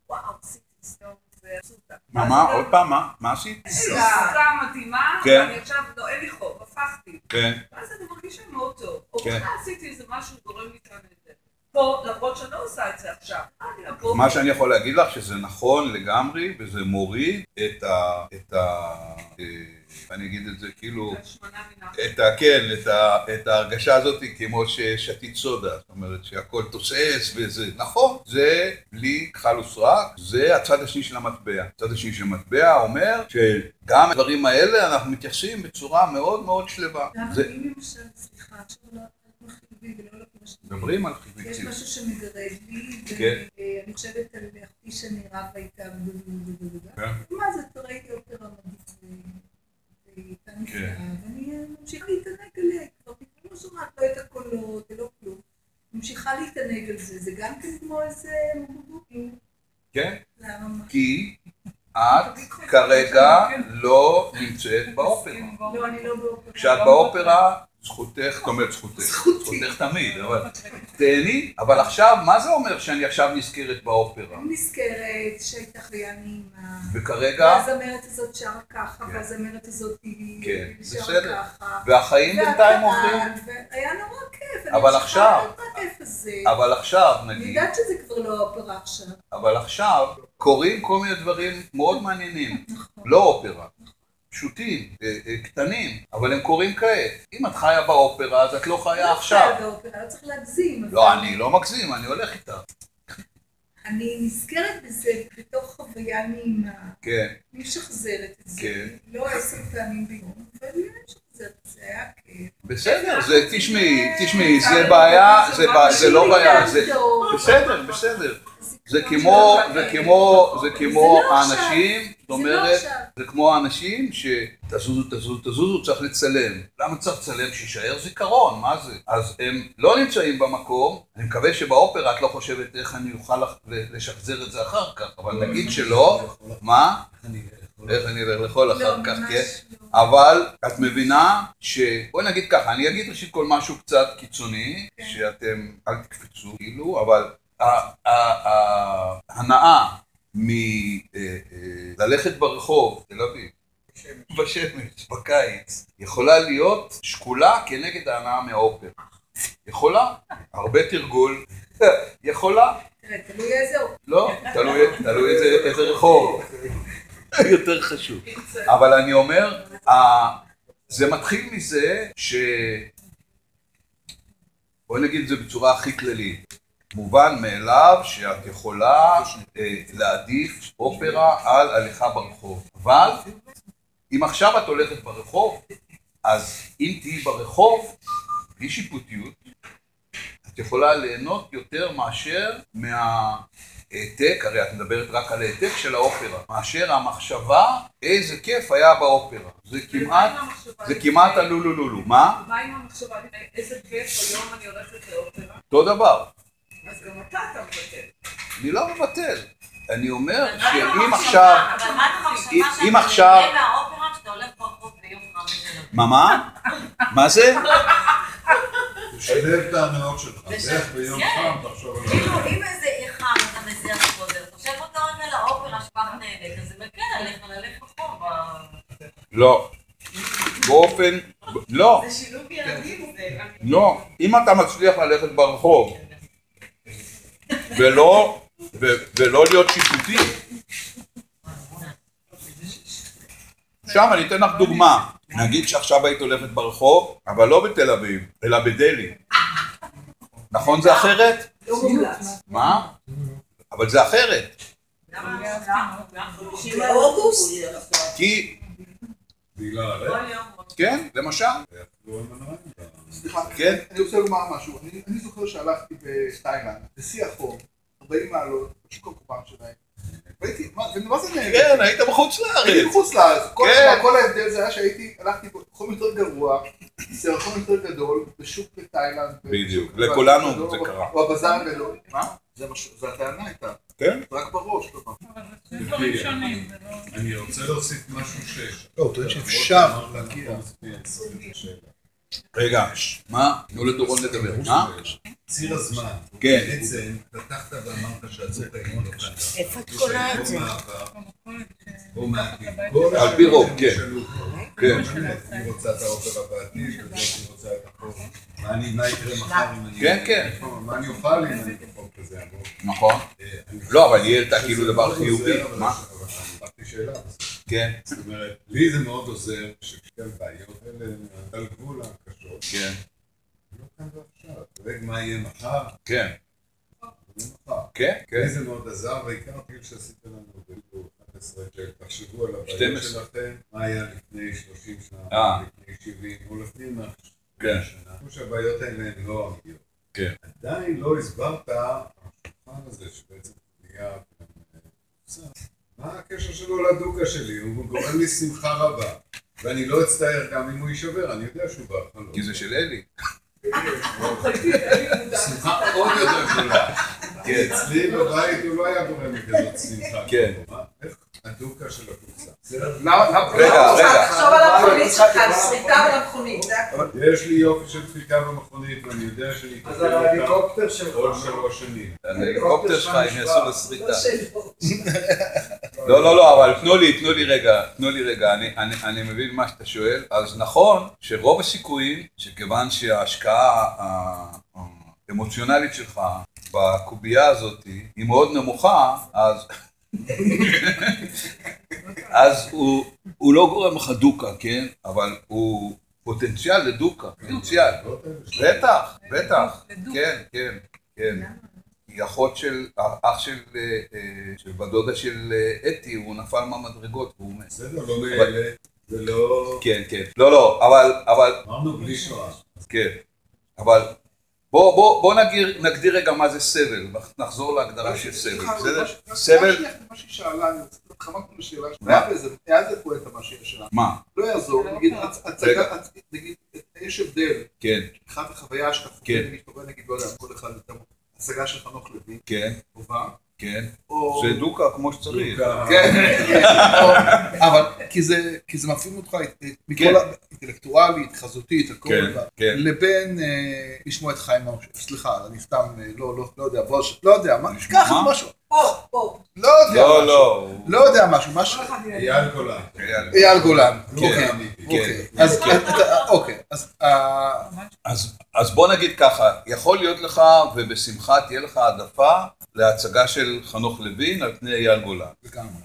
וואו, עשיתי סדום ועשו אותה. מה, מה, עוד פעם, מה? מה עשית? איזו עסקה מדהימה, כן. ואני עכשיו, לא, אין לי חוב, הפכתי. כן. ואז אני מרגישה מאוד טוב. או כן. בכלל עשיתי איזה משהו גורם לי כאן את זה. פה, למרות שאני לא עושה את זה עכשיו. מה שאני יכול להגיד לך שזה נכון לגמרי וזה מוריד את ה... אה, אני אגיד את זה כאילו... את ה... כן, את, ה, את ההרגשה הזאת כמו ששתית סודה, זאת אומרת שהכל תוסס וזה, נכון, זה בלי כחל וסרק, זה הצד השני של המטבע. הצד השני של המטבע אומר שגם הדברים האלה אנחנו מתייחסים בצורה מאוד מאוד שלווה. זה, סליחה, לא לא מדברים על יש חיובי משהו שמגרד לי, כן. ואני חושבת על רבה איתה, כן. מה זה, ראיתי אופרה מדהים, והיא הייתה נפלאה, כן. ואני ממשיכה להתענג עליה, כבר פתאום לא שומעת לא את הקולות ולא כלום. ממשיכה להתענג על זה, זה גם כן כמו איזה... כן, למה מה? כי את כרגע לא נמצאת באופרה. לא, אני לא באופרה. כשאת באופרה, זכותך, זאת אומרת זכותך, זכותך תמיד, אבל תהני, אבל עכשיו, מה זה אומר שאני עכשיו נזכרת באופרה? אני נזכרת שהייתה חיה נעימה. וכרגע, והזמרת הזאת שרה ככה, כן. והזמרת הזאת היא כן, שרה בסדר. ככה. והחיים בינתיים עוברים, והיה נורא כיף. אבל אני עכשיו-. אבל עכשיו, אני נגיד, יודעת שזה כבר לא אופרה עכשיו. אבל עכשיו קורים כל מיני דברים מאוד מעניינים, נכון. לא אופרה, פשוטים, אה, אה, קטנים, אבל הם קורים כעת. אם את חיה באופרה, אז את לא חיה לא עכשיו. חיה באופרה, לא צריך להגזים. לא, אני לא מגזים, אני הולך איתה. אני נזכרת בזה בתוך חוויה נעימה. כן, אני משחזרת את זה. כן. לא עשר פעמים ביום, אבל אני משחזרת את זה, היה כיף. בסדר, זה, תשמעי, תשמעי, זה בעיה, זה לא בעיה. בסדר, בסדר. זה כמו, זה כמו, זה כמו זה לא עכשיו. האנשים, זאת לא אומרת. זה כמו האנשים שתזוזו, תזוזו, תזוזו, צריך לצלם. למה צריך לצלם? שיישאר זיכרון, מה זה? אז הם לא נמצאים במקום, אני מקווה שבאופרה את לא חושבת איך אני אוכל לשחזר את זה אחר כך, אבל נגיד שלא, מה? איך אני אלך לאכול אחר לא, כך, כן? לא. אבל את מבינה ש... בואי נגיד ככה, אני אגיד ראשית כל משהו קצת קיצוני, כן. שאתם אל תקפצו כאילו, אבל ההנאה מללכת ברחוב, תל אביב, בשמש, בקיץ, יכולה להיות שקולה כנגד ההנאה מהאופרה. יכולה, הרבה תרגול, יכולה, תלוי איזה. לא, תלוי איזה רחוב, יותר חשוב. אבל אני אומר, זה מתחיל מזה ש... בואי נגיד את זה בצורה הכי כללית. מובן מאליו שאת יכולה אה, להעדיף אופרה על הליכה ברחוב. אבל אם עכשיו את הולכת ברחוב, אז אם תהיי ברחוב, בלי שיפוטיות, את יכולה ליהנות יותר מאשר מהעתק, הרי את מדברת רק על העתק של האופרה, מאשר המחשבה איזה כיף היה באופרה. זה כמעט, זה כמעט הלולו לולו. מה? מה עם המחשבה איזה כיף היום אני הולכת לאופרה? אותו דבר. אז גם אתה אתה מבטל. אני לא מבטל. אני אומר שאם? עכשיו... אם- עכשיו-? מה מה? מה זה? תשלב את ההנאות שלך, לך ביום כן. חם, תחשוב על כאילו, אם איזה חם אתה מסיע חוזר, חושב אותו רגע לאופרה שפך נהנית, אז זה מקל עליך ללכת רחוב. ב- לא. באופן... לא. זה שילוב ילדים זה. לא. אם אתה מצליח ללכת ברחוב ולא... ו- ולא להיות שיפוטי. עכשיו אני אתן לך דוגמה. נגיד שעכשיו היית הולכת ברחוב, אבל לא בתל אביב, אלא בדלהי. נכון זה אחרת? לא מומלץ. מה? אבל זה אחרת. כי... בגלל הרעב, כל יום. כן, למשל. סליחה, כן. אני רוצה לומר משהו. אני- אני זוכר שהלכתי בתאילנד, בשיא החום, 40 מעלות, בשוק הקורבן שלהם. והייתי, מה זה מה זה נהנה? כן, היית בחוץ הייתי לארץ. מחוץ לארץ. כל- כן. כל ההבדל זה היה שהייתי, הלכתי בחום יותר גרוע, סירחון יותר גדול, בשוק בתאילנד. בדיוק. לכולנו זה קרה. או הבזאר הגדול. מה? זה הטענה הייתה. כן. רק בראש, כלומר. אני רוצה להוסיף משהו ש... לא, הוא טוען שאפשר להגיע. רגע, מה? תנו לדורון לדבר. מה? ציר הזמן. כן. בעצם, פתחת ואמרת שהזוג העליון לא כאן. איפה את קונה את זה? או מהעתיד. על פי רוב, כן. ישאלו, כן. אני רוצה את האופרה בעתיד, וזאת אני רוצה את החור. מה אני- מה יקרה מחר אם אני... כן, כן. מה אני אוכל אם אני בחור כזה עמוק? נכון. אה, לא, אבל היא העלתה כאילו דבר חיובי. אבל- מה? אמרתי שאלה. כן. זאת אומרת, לי זה מאוד עוזר שכן בעיות האלה על גבול הקשות. כן. לא כאן ועכשיו. דואג מה יהיה מחר, כן. מחר. כן. לי כן. זה מאוד עזר, בעיקר כאילו שעשית לנו בדיוק 11 של תחשבו על הבעיות 12. שלכם, מה היה לפני 30 שנה, אה. לפני 70, או לפני 100 כן. שנה. כמו שהבעיות האלה הן לא אמיתיות. כן. עדיין לא הסברת, השולחן הזה שבעצם נהיה קופסה, מה הקשר שלו לדוקה שלי? הוא גורם לי שמחה רבה. ואני לא אצטער גם אם הוא יישבר, אני יודע שהוא בחלום. כי זה של אלי. שמחה עוד יותר גדולה. כן. אצלי בבית הוא לא היה גורם לי כזאת שמחה. כן. הדוקה של הקופסה. רגע, רגע. תחשוב על המכונית שלך, על שריטה על המכונית. זה הכול. יש לי יופי של דפיקה במכונית, ואני יודע שאני אז על ההליקופטר שלך. עוד שלוש שנים. ההליקופטר שלך הם יעשו לו שריטה. לא. לא, לא, לא, אבל תנו לי, תנו לי רגע, תנו לי רגע, אני, אני, אני מבין מה שאתה שואל. אז נכון שרוב הסיכויים, שכיוון שההשקעה האמוציונלית שלך בקובייה הזאת היא מאוד נמוכה, אז, אז הוא, הוא לא גורם לך דוקה, כן? אבל הוא פוטנציאל לדוקה, פוטנציאל. בטח, בטח, כן, כן, כן. היא אחות של, אח של, אה, אה, של בת דודה של אה, אתי, הוא נפל מהמדרגות והוא מת. בסדר, לא מאלה, זה לא... כן, כן. לא, לא, אבל, אבל, אמרנו בלי שואה. כן. אבל בוא, בוא, בוא נגדיר, נגדיר רגע מה זה סבל, נחזור להגדרה של סבל, בסדר? סבל, מה שהיא שאלה, אני רוצה, לשאלה מה? שלה, וזה, היה זה פואנטה מה שיש שלה. מה? לא יעזור, נגיד. הצגה, הצ- נגיד, יש הבדל, כן, מבחינת החוויה שאתה חווה, כן. נגיד, לא יודע, כל אחד את הצגה של חנוך לוין, כן, טובה, כן. או... זה דוקה כמו שצריך. דוקה. כן, אבל כי זה, כי זה מפעיל אותך אה, מכל כן. האינטלקטואלית, חזותית, הכל, כן, כן. לבין אה, לשמוע את חיים משה, סליחה, אני סתם, אה, לא, לא, לא יודע, בוש, לא יודע, מה? משהו. לא יודע לא, משהו, לא. לא יודע משהו, משהו. אייל גולן. אייל גולן. אוקיי. אז אתה- אז אז, אז בוא נגיד ככה, יכול להיות לך ובשמחה תהיה לך העדפה להצגה של חנוך לוין על פני אייל גולן.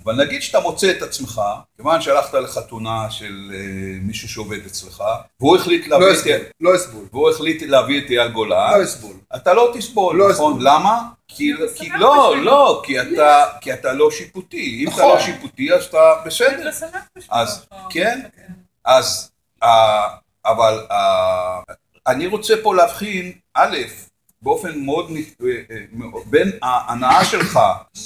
אבל נגיד שאתה מוצא את עצמך, כיוון שהלכת לחתונה של אה, מישהו שעובד אצלך, והוא החליט להביא לא את לא אסבול, והוא החליט להביא את אייל גולן, לא אסבול. אתה לא תסבול, לא נכון? למה? כי, לא. לא, כי אתה, כי אתה לא שיפוטי. אם אתה נכון. לא שיפוטי אז אתה בסדר. אז, אה, כן. אז, אבל אני רוצה פה להבחין, א', באופן מאוד, אה, אה, מאוד- בין ההנאה שלך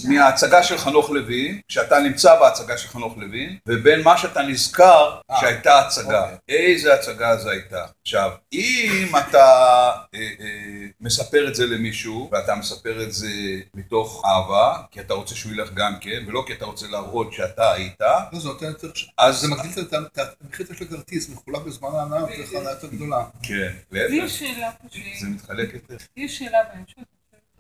מההצגה של חנוך לוין, שאתה נמצא בהצגה של חנוך לוין, ובין מה שאתה נזכר אה, שהייתה הצגה. אוקיי. איזה הצגה זו הייתה. עכשיו, אם אתה אה, אה, מספר את זה למישהו, ואתה מספר את זה מתוך אהבה, כי אתה רוצה שהוא ילך גם כן, ולא כי אתה רוצה להראות שאתה היית, לא, זה נותן יותר... אז זה מגדיל את המחיר של הכרטיס, מחולק בזמן ההנאה, לך הנאה יותר גדולה. כן, להפך. זה מתחלק יותר. יש שאלה בהמשך.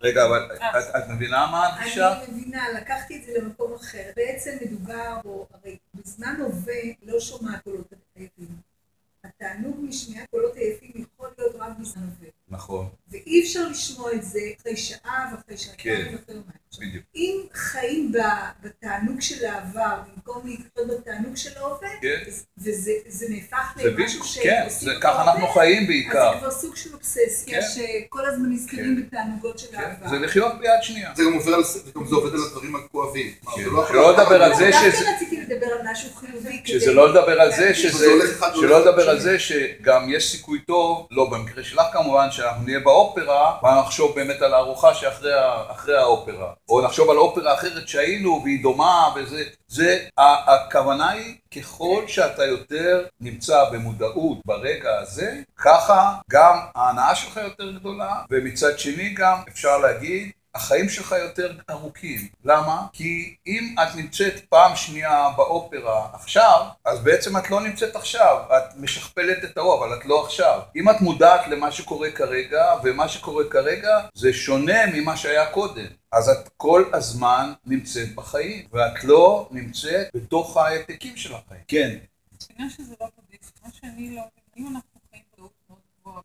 רגע, אבל אה. את- את מבינה מה הדרישה? אני מבינה, לקחתי את זה למקום אחר. בעצם מדובר בו, הרי בזמן הווה לא שומע קולות עייפים. התענוג משמיעת קולות עייפים יכול להיות רק בזמן הווה. נכון, ואי אפשר לשמוע את זה אחרי שעה ואחרי שעתיים כן. ואחרי יומיים. בדיוק. אם חיים ב- בתענוג של העבר במקום להתחיות בתענוג של ההווה, כן, וזה זה נהפך זה למשהו בדיוק, כן, זה ככה אנחנו חיים אז בעיקר. זה כבר סוג של אובססיה כן. שכל הזמן נזכרים בתענוגות של כן, העבר. זה לחיות ביד שנייה. זה גם עובר על... זה גם זה עובד על הדברים הכואבים. כן. זה לא שלא לדבר על זה דווקא שזה- רציתי לדבר על משהו חיובי. שזה לא לדבר על זה להדגיש. שזה, שלא לדבר על. זה שגם יש סיכוי טוב, לא במקרה שלך כמובן, שאנחנו נהיה באופרה ונחשוב באמת על הארוחה שאחרי האופרה, או נחשוב על אופרה אחרת שהיינו והיא דומה וזה, זה, הכוונה היא ככל שאתה יותר נמצא במודעות ברגע הזה, ככה גם ההנאה שלך יותר גדולה, ומצד שני גם אפשר להגיד החיים שלך יותר ארוכים. למה? כי אם את נמצאת פעם שנייה באופרה עכשיו, אז בעצם את לא נמצאת עכשיו. את משכפלת את ההוא, אבל את לא עכשיו. אם את מודעת למה שקורה כרגע, ומה שקורה כרגע זה שונה ממה שהיה קודם. אז את כל הזמן נמצאת בחיים, ואת לא נמצאת בתוך העתקים של החיים. כן, בגלל שזה לא בודהיסט, מה שאני לא אם אנחנו חיים בדעות מאוד גבוהה,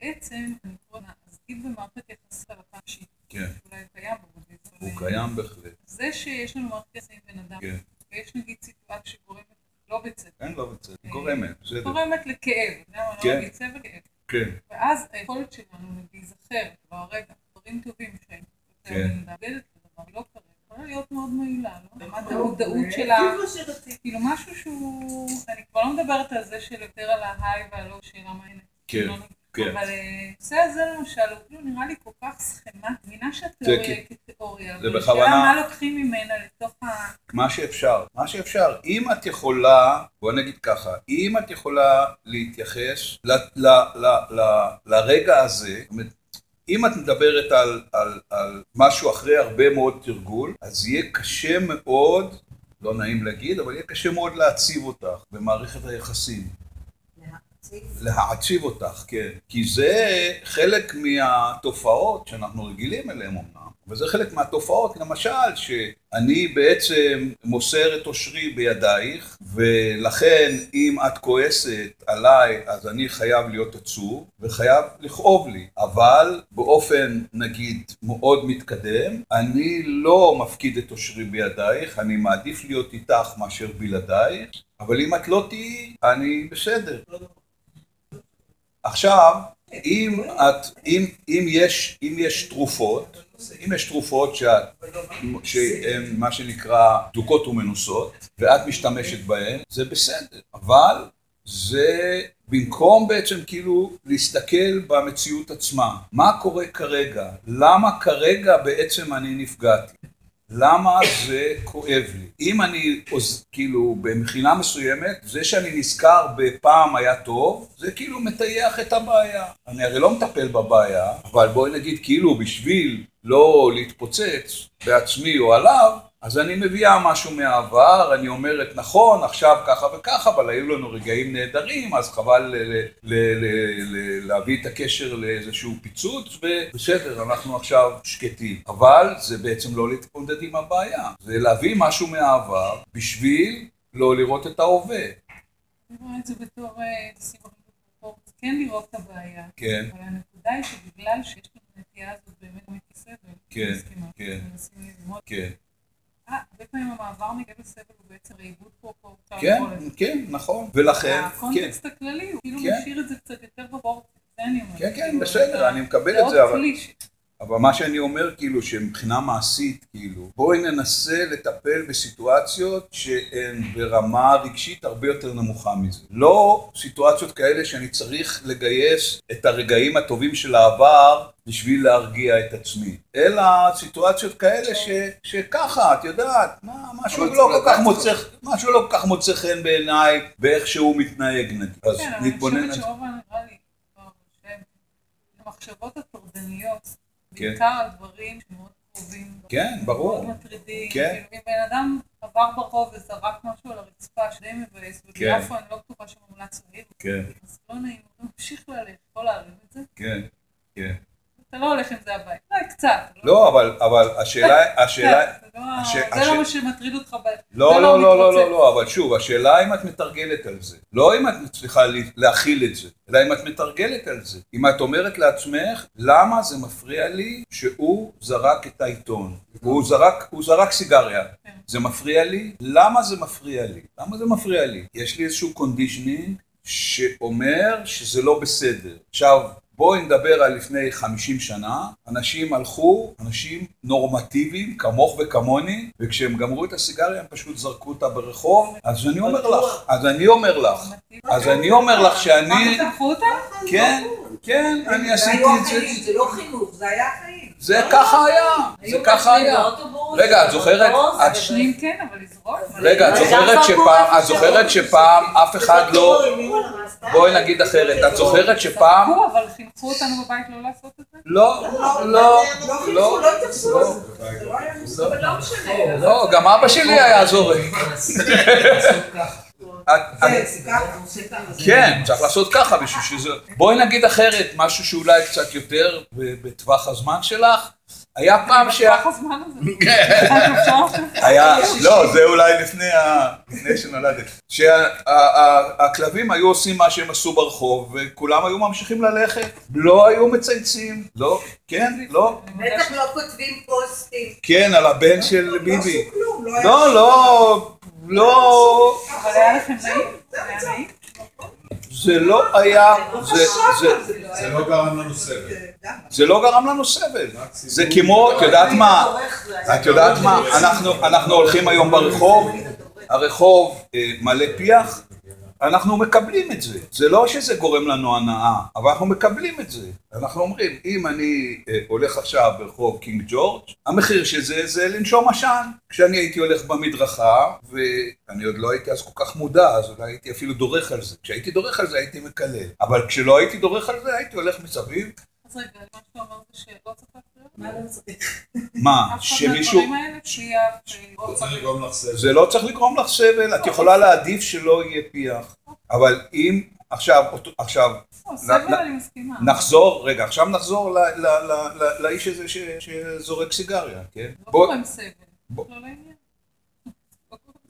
בעצם, אני קוראת, אם במערכת יחסית על הפן אישית, כן. אולי קיים בבודהיסט, הוא אבל, קיים בהחלט. זה שיש לנו מערכת יחסים עם בן אדם, כן. ויש נגיד סיטואציה שגורמת, לא בצדק, אין לא בצדק. גורמת, בסדר. גורמת לכאב, אתה יודע מה, כן. לא להגיד סבל, כאב. כן. ואז היכולת שלנו להיזכר, כבר רגע, דברים טובים שהיינו, כן. מאבדת את הדבר, לא קרה, יכולה להיות מאוד מועילה, לא? רמת נכון. המודעות של ה... בדיוק מה שרציתי. כאילו משהו שהוא, אני כבר לא מדברת על זה של יותר על ההיי והלא שאלה מה הנה. כן, לא נגיד. כן. אבל אה, הנושא הזה למשל, הוא כאילו נראה לי כל כך סכמטי, מבינה זה שהתיאוריה כי- כתיאוריה, זה בכוונה- מה לוקחים ממנה לתוך ה... מה שאפשר, מה שאפשר. אם את יכולה, בוא נגיד ככה, אם את יכולה להתייחס ל, ל, ל, ל, לרגע הזה, זאת אומרת, אם את מדברת על, על, על משהו אחרי הרבה מאוד תרגול, אז יהיה קשה מאוד, לא נעים להגיד, אבל יהיה קשה מאוד להציב אותך במערכת היחסים. להעציב אותך, כן. כי זה חלק מהתופעות שאנחנו רגילים אליהן אמנם, וזה חלק מהתופעות, למשל, שאני בעצם מוסר את אושרי בידייך, ולכן אם את כועסת עליי, אז אני חייב להיות עצוב, וחייב לכאוב לי. אבל באופן, נגיד, מאוד מתקדם, אני לא מפקיד את אושרי בידייך, אני מעדיף להיות איתך מאשר בלעדייך, אבל אם את לא תהיי, אני בסדר. עכשיו, אם את, אם, אם יש, אם יש תרופות, אם יש תרופות שהן מה שנקרא דוקות ומנוסות, ואת משתמשת בהן, זה בסדר, אבל זה במקום בעצם כאילו להסתכל במציאות עצמה, מה קורה כרגע, למה כרגע בעצם אני נפגעתי, למה זה כואב לי? אם אני כאילו במחינה מסוימת, זה שאני נזכר בפעם היה טוב, זה כאילו מטייח את הבעיה. אני הרי לא מטפל בבעיה, אבל בואי נגיד כאילו בשביל לא להתפוצץ בעצמי או עליו, אז אני מביאה משהו מהעבר, אני אומרת נכון, עכשיו ככה וככה, אבל היו לנו רגעים נהדרים, אז חבל להביא את הקשר לאיזשהו פיצוץ, ובסדר, אנחנו עכשיו שקטים. אבל זה בעצם לא להתמודד עם הבעיה, זה להביא משהו מהעבר בשביל לא לראות את ההווה. אני רואה את זה בתור אה, בפרופורציה, כן לראות את הבעיה, כן, אבל הנקודה היא שבגלל שיש לנו נטייה הזאת באמת מתסבל, כן. כן. כן, הרבה פעמים המעבר מגבר סבל הוא בעצם עיבוד פרופורציה. כן, כן, נכון. ולכן, כן, הקונטקסט הכללי הוא כאילו כן. משאיר את זה קצת יותר אומרת. כן, כן, כאילו, בסדר, אני מקבל זה את עוד זה, אבל... אבל מה שאני אומר, כאילו, שמבחינה מעשית, כאילו, בואי ננסה לטפל בסיטואציות שהן ברמה רגשית הרבה יותר נמוכה מזה. לא סיטואציות כאלה שאני צריך לגייס את הרגעים הטובים של העבר בשביל להרגיע את עצמי, אלא סיטואציות כאלה ש, שככה, את יודעת, מה, משהו לא כל כך מוצא, משהו לא כל כך מוצא חן בעיניי באיך שהוא מתנהג נגיד. אז כן, אבל אני נתבונן על חושבת זה. שרוב נראה לי, המחשבות הטורדניות, כן. בעיקר על דברים שמאוד קרובים, כן, ברור. מאוד מטרידים, כן. כאילו, אם בן אדם עבר ברחוב וזרק משהו על הרצפה שדי מבאס, כן. וביפו אני לא בטוחה שמומלץ להעיר, כן, אז לא נעים, אתה ממשיך ללכת, לא להרים את זה, כן, כן. אתה לא הולך עם זה הביתה, אולי קצת, לא, אבל, אבל השאלה, השאלה, זה לא- לא מה שמטריד אותך, ב- לא, לא, לא, לא, מתרוצץ. לא, לא, אבל שוב, השאלה אם את מתרגלת על זה. לא אם את מצליחה להכיל את זה, אלא אם את מתרגלת על זה. אם את אומרת לעצמך, למה זה מפריע לי שהוא זרק את העיתון? הוא זרק, הוא זרק סיגריה. כן. זה מפריע לי? למה זה מפריע לי? למה זה מפריע לי? יש לי איזשהו conditioning שאומר שזה לא בסדר. עכשיו, בואי נדבר על לפני 50 שנה, אנשים הלכו, אנשים נורמטיביים, כמוך וכמוני, וכשהם גמרו את הסיגריה הם פשוט זרקו אותה ברחוב, אז אני אומר לך, אז אני אומר לך, אז אני אומר לך שאני, מה, תקחו אותה? כן, כן, אני עשיתי היו את זה, זה לא חינוך, זה היה החיים. זה ככה היה, זה ככה היה. רגע, את זוכרת, את- מעשנים כן, אבל לזרוק? רגע, את זוכרת שפעם, את זוכרת שפעם אף אחד לא, בואי נגיד אחרת, את זוכרת שפעם, זרקו, אבל חינכו אותנו בבית לא לעשות את זה? לא, לא, לא לא, חינכו, לא התייחסו לא. לזה. לא מוסר. אבל לא משנה. לא, גם אבא שלי היה זורק. ככה. זה- כן, צריך לעשות ככה בשביל שזה... בואי נגיד אחרת, משהו שאולי קצת יותר בטווח הזמן שלך. היה פעם שה... בטווח הזמן הזה. כן. היה, לא, זה אולי לפני, שנולדת. שהכלבים היו עושים מה שהם עשו ברחוב, וכולם היו ממשיכים ללכת. לא היו מצייצים. לא, כן, לא. בטח לא כותבים פוסטים. כן, על הבן של ביבי. לא לא לא, אבל היה לכם נעים? היה נעים? זה לא היה, זה, זה, זה לא גרם לנו סבל. זה לא גרם לנו סבל. זה. כמו, את יודעת מה. את יודעת מה, אנחנו, אנחנו הולכים היום ברחוב, הרחוב אה, מלא פיח, אנחנו מקבלים את זה. זה לא שזה גורם לנו הנאה, אבל אנחנו מקבלים את זה. אנחנו אומרים, אם אני אה, הולך עכשיו ברחוב קינג ג'ורג', המחיר של זה זה לנשום עשן. כשאני הייתי הולך במדרכה, ואני עוד לא הייתי אז כל כך מודע, אז אולי הייתי אפילו דורך על זה. כשהייתי דורך על זה הייתי מקלל. אבל כשלא הייתי דורך על זה, הייתי הולך מסביב. רגע, מה שאתה אומר זה שלא צריך להפריע? מה לא צריך? מה, שמישהו... אה, לא צריך לגרום לך סבל. זה לא צריך לגרום לך סבל, את יכולה להעדיף שלא יהיה פיח. אבל אם, עכשיו, עכשיו, לא. נחזור, רגע, עכשיו נחזור ל- ל- ל- ל- לאיש הזה שזורק סיגריה, כן? לא גורם סבל. לא לעניין.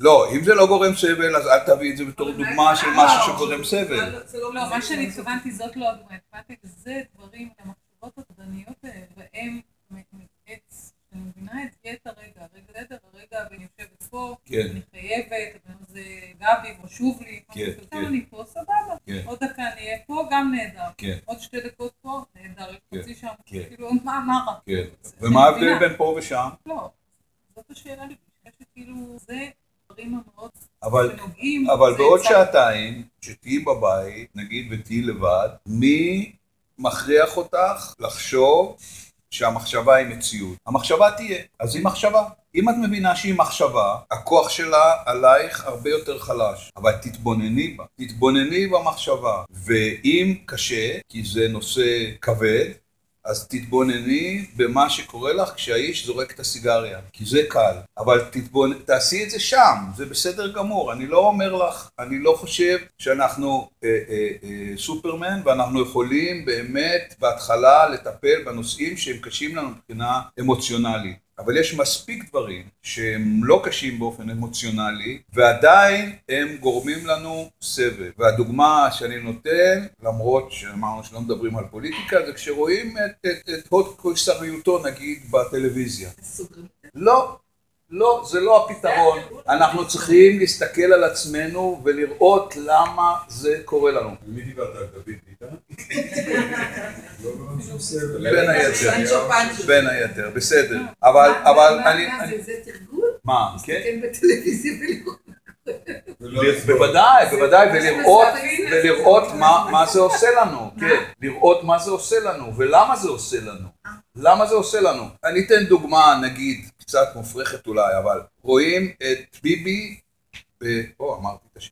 לא, אם זה לא גורם סבל, אז אל תביא את זה בתור דוגמה של משהו שגורם סבל. לא, מה שאני התכוונתי זאת לא הדוגמה, התכוונתי זה דברים, המחשבות הטרדניות האלה, בהם מעץ, אני מבינה את זה את הרגע, הרגע הרגע ואני יושבת פה, כן. אני חייבת, זה גבי, חשוב לי, כן, כן. אני פה, סבבה, כן. עוד דקה אני אהיה פה, גם נהדר, כן. עוד שתי דקות פה, נהדר, חצי שם. כאילו, מה, מה רע? כן. ומה ההבדל. בין פה ושם? לא, זאת השאלה לי, אני חושבת שכאילו, זה דברים המאוד אבל שנוגעים, אבל בעוד שעתיים, שתהיי בבית, נגיד ותהיי לבד, מי מכריח אותך לחשוב שהמחשבה היא מציאות? המחשבה תהיה, אז היא מחשבה. אם את מבינה שהיא מחשבה, הכוח שלה עלייך הרבה יותר חלש, אבל תתבונני בה, תתבונני במחשבה, ואם קשה, כי זה נושא כבד, אז תתבונני במה שקורה לך כשהאיש זורק את הסיגריה, כי זה קל, אבל תתבונ... תעשי את זה שם, זה בסדר גמור, אני לא אומר לך, אני לא חושב שאנחנו אה, אה, אה, סופרמן ואנחנו יכולים באמת בהתחלה לטפל בנושאים שהם קשים לנו מבחינה אמוציונלית. אבל יש מספיק דברים שהם לא קשים באופן אמוציונלי, ועדיין הם גורמים לנו סבל. והדוגמה שאני נותן, למרות שאמרנו שלא מדברים על פוליטיקה, זה כשרואים את, את, את הוד קיסריותו נגיד בטלוויזיה. לא, לא, זה לא הפתרון. אנחנו צריכים להסתכל על עצמנו ולראות למה זה קורה לנו. על מי דיברת? על דוד ביטן? לא סבל. בין היתר. בין היתר, בסדר. אבל, אבל אני... זה, תרגול? מה, כן? להסתכל בטלוויזיה ולראות. לסבול. בוודאי, בוודאי, ולראות. ולראות מה, מה זה עושה לנו, כן, לראות מה זה עושה לנו, ולמה זה עושה לנו, למה זה עושה לנו. אני אתן דוגמה, נגיד, קצת מופרכת אולי, אבל רואים את ביבי, ב... או, אמרתי את השם,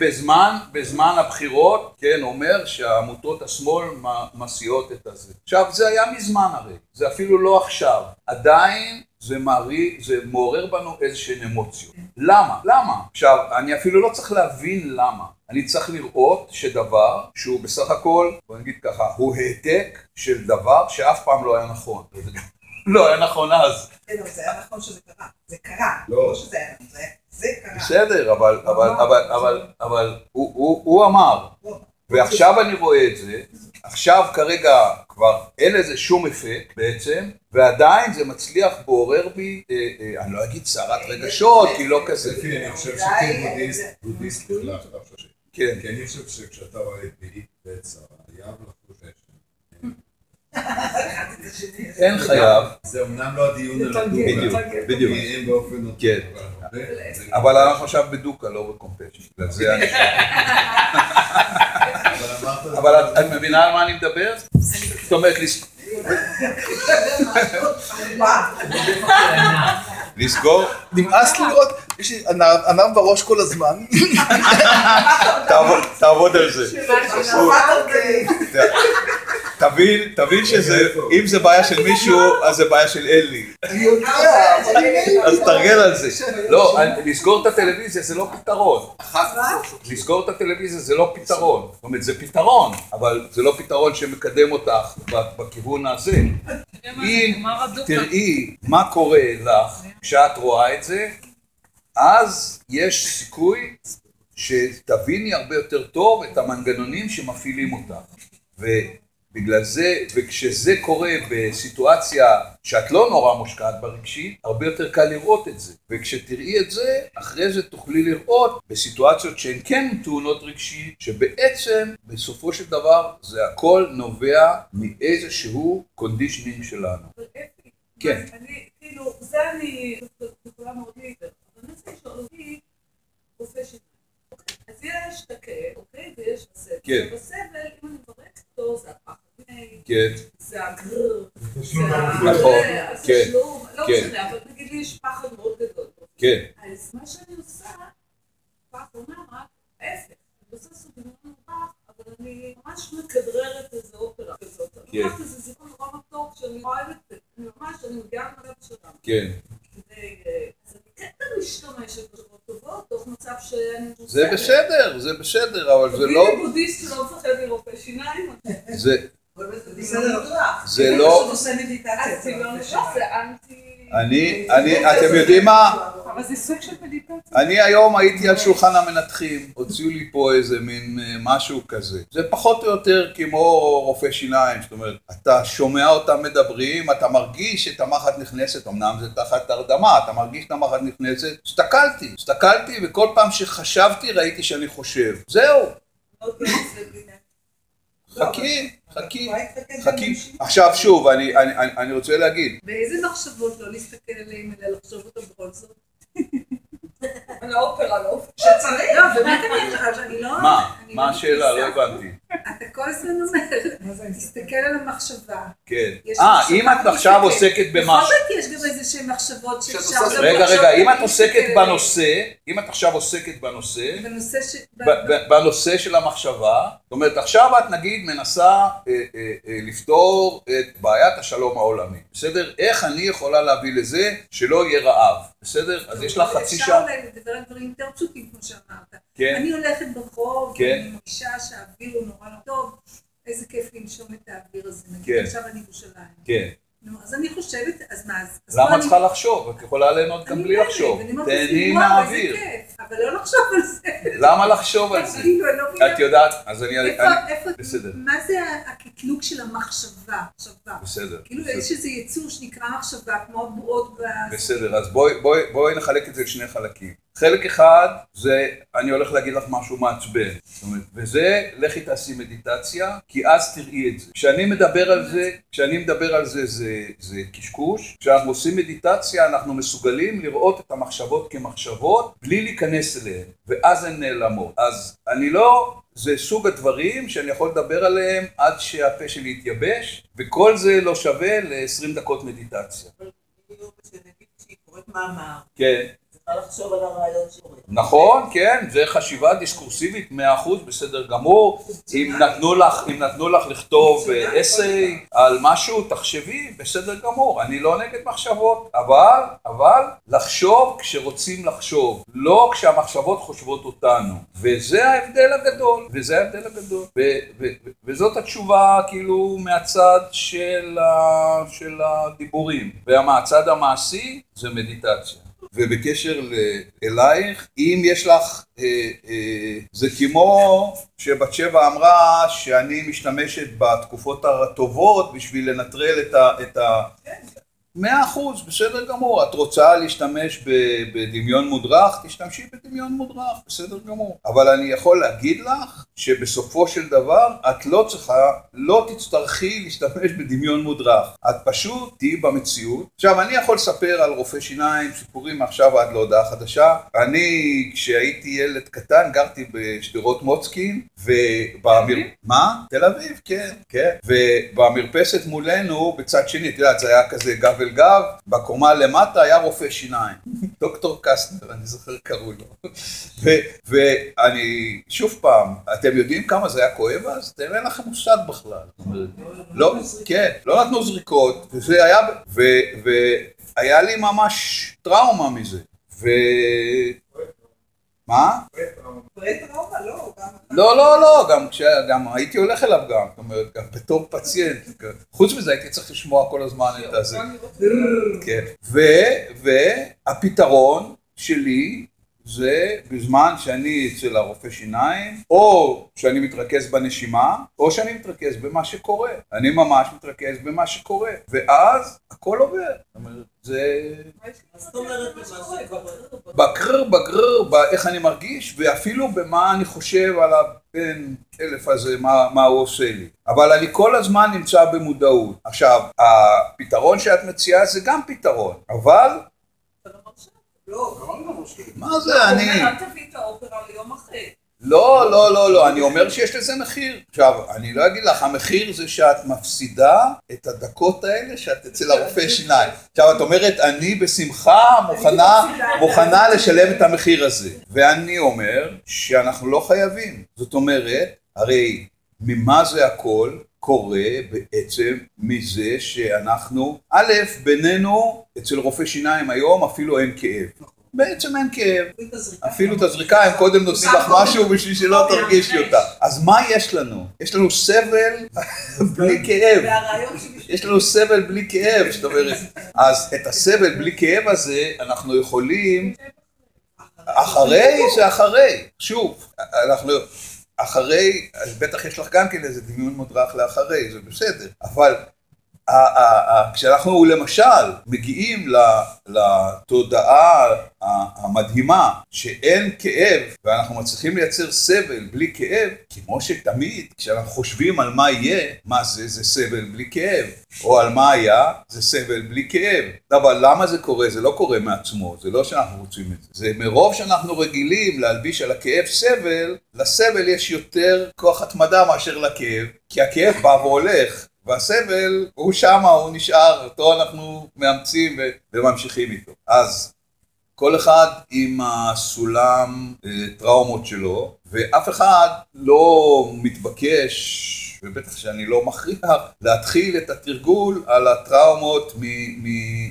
בזמן, בזמן הבחירות, כן, אומר שעמותות השמאל מסיעות את הזה. עכשיו, זה היה מזמן הרי, זה אפילו לא עכשיו. עדיין זה מערי, זה מעורר בנו איזשהן אמוציות. למה? למה? עכשיו, אני אפילו לא צריך להבין למה. אני צריך לראות שדבר שהוא בסך הכל, בוא נגיד ככה, הוא העתק של דבר שאף פעם לא היה נכון. לא היה נכון אז. לא, זה היה נכון שזה קרה. זה קרה. לא. לא שזה היה נכון, זה- זה קרה. בסדר, אבל, אבל, אבל, אבל, אבל הוא, הוא, הוא אמר, ועכשיו אני רואה את זה, עכשיו כרגע כבר אין לזה שום אפקט בעצם, ועדיין זה מצליח לעורר בי, אה, אה, אני לא אגיד סערת רגשות, כי לא כזה, לפי, אני חושב זה- בודהיסט בכלל, חושב. כן, כי אני חושב שכשאתה רואה את ביבי ואת שרה, חייב לחוש אשם. אחד את השני. אין חייב, זה אמנם לא הדיון על הדוקה. בדיוק, בדיוק. כי הם באופן... כן. אבל אנחנו עכשיו בדוקה, לא בקומפשן, בגלל זה אני... אבל את, מבינה על מה אני מדבר? זאת אומרת, לס- לסגור, נמאס לי לראות, יש לי ענב בראש כל הזמן. תעבוד על זה. תבין, תבין שזה, אם זה בעיה של מישהו, אז זה בעיה של אלי. אז תרגל על זה. לא, לסגור את הטלוויזיה זה לא פתרון. לסגור את הטלוויזיה זה לא פתרון. זאת אומרת, זה פתרון, אבל זה לא פתרון שמקדם אותך בכיוון הזה. אם. תראי מה קורה לך כשאת רואה את זה, אז יש סיכוי שתביני הרבה יותר טוב את המנגנונים שמפעילים אותך. ובגלל זה, וכשזה קורה בסיטואציה שאת לא נורא מושקעת ברגשית, הרבה יותר קל לראות את זה. וכשתראי את זה, אחרי זה תוכלי לראות בסיטואציות שהן כן טעונות רגשית, שבעצם בסופו של דבר זה הכל נובע מאיזשהו conditioning שלנו. כן. אני, כאילו, זה אני יכולה מאוד להתחבר, אבל אני רוצה לשאול אותי, רופא שיניים. אוקיי? אז יש את הכאב, אוקיי? ויש הסבל. כן. בסבל, אם אני מברכת אותו, זה הפחד. כן, זה הגרר, זה תשלום ה- למבוגר. נכון, זה כן, לא כן. משנה, אבל נגיד לי יש פחד מאוד גדול. כן, אז מה שאני עושה, פעם רק, ההפך, אני עושה סוגנון מוכח, אבל אני ממש מכדררת איזה אופרה כזאת. כן. אני לוקחת איזה זיכרון נורא מתוק שאני רואה את זה, אני ממש, אני מגיעה למצב שלנו. כן. אז אני כן משתמשת בחברות טובות, תוך מצב שאני... זה בסדר, זה בסדר, אבל זה לא, ביבי בודהיסט שלא מפחד מרופא שיניים. זה. זה לא, צביון לא, זה אנטי... אני, אני, אתם יודעים מה? אבל זה סוג של מדיטציה. אני היום הייתי על שולחן המנתחים, הוציאו לי פה איזה מין אה, משהו כזה. זה פחות או יותר כמו רופא שיניים, זאת אומרת, אתה שומע אותם מדברים, אתה מרגיש את המחט נכנסת, אמנם זה תחת הרדמה, אתה מרגיש את המחט נכנסת, הסתכלתי, הסתכלתי, וכל פעם שחשבתי ראיתי שאני חושב. זהו, חכי, חכי, חכי. עכשיו שוב, אני, אני, אני, אני רוצה להגיד, באיזה מחשבות לא להסתכל עליהם, אלא לחשוב אותם בכל זאת? על האופרה, לא? שצריך. לא, באמת אני לא... מה? אני מה השאלה? לא. הבנתי. אתה כל הזמן אומר, תסתכל על המחשבה. כן. אה, אם את עכשיו. עוסקת בכל במשהו... זאת יש גם איזה שהן מחשבות שאפשר... רגע, רגע, אם את עוסקת. בנושא, אם את עכשיו עוסקת בנושא, בנושא של המחשבה, זאת אומרת עכשיו את נגיד מנסה אה, אה, אה, לפתור את בעיית השלום העולמי, בסדר? איך אני יכולה להביא לזה שלא יהיה רעב, בסדר? אז יש לך חצי אפשר שעה, אולי לדבר על דברים יותר פשוטים, כמו שאמרת. כן, אני הולכת ברחוב, כן. ואני מרגישה שהאוויר הוא נורא לא טוב, איזה כיף לנשום את האוויר הזה. נגיד כן. עכשיו אני בירושלים. כן, נו, אז אני חושבת, אז מה, אז... למה את אני- צריכה לחשוב? את יכולה ליהנות גם בלי לחשוב. תהני מהאוויר. אבל לא לחשוב על זה. למה לחשוב על זה? לא מבינה. את יודעת, אז אני... איפה, אני- איפה, בסדר. מה זה הקטלוג של המחשבה? מחשבה. בסדר. כאילו בסדר. יש איזה יצור שנקרא מחשבה, כמו הבועות ב... בסדר, אז בואי, בואי, בואי נחלק את זה לשני חלקים. חלק אחד זה, אני הולך להגיד לך משהו מעצבן. אומרת, וזה, לכי תעשי מדיטציה, כי אז תראי את זה. כשאני מדבר על זה, כשאני מדבר על זה, זה, זה קשקוש. כשאנחנו עושים מדיטציה, אנחנו מסוגלים לראות את המחשבות כמחשבות, בלי להיכנס אליהן, ואז הן נעלמות. אז אני לא... זה סוג הדברים שאני יכול לדבר עליהם עד שהפה שלי יתייבש, וכל זה לא שווה ל-20 דקות מדיטציה. שנגיד שהיא קוראת מאמר, כן. נכון, כן, זה חשיבה דיסקורסיבית, מאה אחוז, בסדר גמור. אם נתנו לך, אם נתנו לך לכתוב אה, אסיי על משהו, תחשבי, בסדר גמור. אני לא נגד מחשבות, אבל, אבל, לחשוב כשרוצים לחשוב, לא כשהמחשבות חושבות אותנו. וזה ההבדל הגדול, וזה ההבדל הגדול. וזאת התשובה, כאילו, מהצד של, של הדיבורים. ומהצד המעשי, זה מדיטציה. ובקשר אלייך, אם יש לך, אה, אה, זה כמו שבת שבע אמרה שאני משתמשת בתקופות הטובות בשביל לנטרל את ה... מאה אחוז, בסדר גמור. את רוצה להשתמש בדמיון מודרך, תשתמשי בדמיון מודרך, בסדר גמור. אבל אני יכול להגיד לך שבסופו של דבר את לא צריכה, לא תצטרכי להשתמש בדמיון מודרך. את פשוט תהיי במציאות. עכשיו, אני יכול לספר על רופא שיניים סיפורים מעכשיו עד להודעה חדשה. אני, כשהייתי ילד קטן, גרתי בשדרות מוצקין, ובמר... מה? תל אביב, כן, כן. ובמרפסת מולנו, בצד שני, את יודעת, זה היה כזה גב אל גב, בקומה למטה היה רופא שיניים. דוקטור קסטנר, אני זוכר קראו לו. ואני, שוב פעם, אתם יודעים כמה זה היה כואב אז? אתם אין לכם מושג בכלל. לא, כן, לא נתנו זריקות, וזה היה, והיה לי ממש טראומה מזה. ו... מה? לא, גם... לא, לא, לא, גם, כש, גם הייתי הולך אליו גם, זאת אומרת, גם בתור פציינט. חוץ מזה הייתי צריך לשמוע כל הזמן את הזה. כן. ו- והפתרון שלי זה בזמן שאני אצל הרופא שיניים, או שאני מתרכז בנשימה, או שאני מתרכז במה שקורה. אני ממש מתרכז במה שקורה, ואז הכל עובר. זאת אומרת, זה... בגרר, בגרר, באיך אני מרגיש, ואפילו במה אני חושב על הבן אלף הזה, מה, מה הוא עושה לי. אבל אני כל הזמן נמצא במודעות. עכשיו, הפתרון שאת מציעה זה גם פתרון, אבל מה זה אני... הוא אומר, אל תביא את האופרה ליום אחר. לא, לא, לא, לא, אני אומר שיש לזה מחיר. עכשיו, אני לא אגיד לך, המחיר זה שאת מפסידה את הדקות האלה שאת אצל הרופא שיניים. עכשיו, את אומרת, אני בשמחה מוכנה, מוכנה לשלם את המחיר הזה. ואני אומר שאנחנו לא חייבים. זאת אומרת, הרי ממה זה הכל קורה בעצם מזה שאנחנו, א', בינינו, אצל רופא שיניים היום אפילו אין כאב. בעצם אין כאב. אפילו את הזריקה, הם קודם נותנים לך משהו בשביל שלא תרגישי אותה. אז מה יש לנו? יש לנו סבל בלי כאב. יש לנו סבל בלי כאב, זאת אומרת, אז את הסבל בלי כאב הזה אנחנו יכולים, אחרי זה אחרי, שוב, אנחנו, אחרי, אז בטח יש לך גם כן איזה דמיון מודרך לאחרי, זה בסדר, אבל כשאנחנו למשל מגיעים לתודעה המדהימה שאין כאב ואנחנו מצליחים לייצר סבל בלי כאב, כמו שתמיד כשאנחנו חושבים על מה יהיה, מה זה, זה סבל בלי כאב, או על מה היה, זה סבל בלי כאב. אבל למה זה קורה? זה לא קורה מעצמו, זה לא שאנחנו רוצים את זה. זה מרוב שאנחנו רגילים להלביש על הכאב סבל, לסבל יש יותר כוח התמדה מאשר לכאב, כי הכאב בא והולך. והסבל הוא שמה, הוא נשאר, אותו אנחנו מאמצים וממשיכים איתו. אז כל אחד עם הסולם אה, טראומות שלו, ואף אחד לא מתבקש, ובטח שאני לא מכריח, להתחיל את התרגול על הטראומות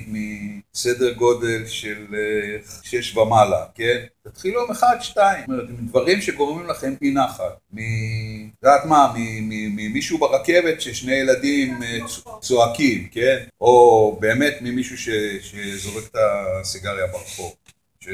מסדר גודל של אה, שש ומעלה, כן? תתחילו עם אחד, שתיים. זאת אומרת, עם דברים שגורמים לכם אי נחת. יודעת מה, ממישהו ברכבת ששני ילדים אה, צועקים, כן? או באמת ממישהו שזורק את הסיגריה ברחוב. ש-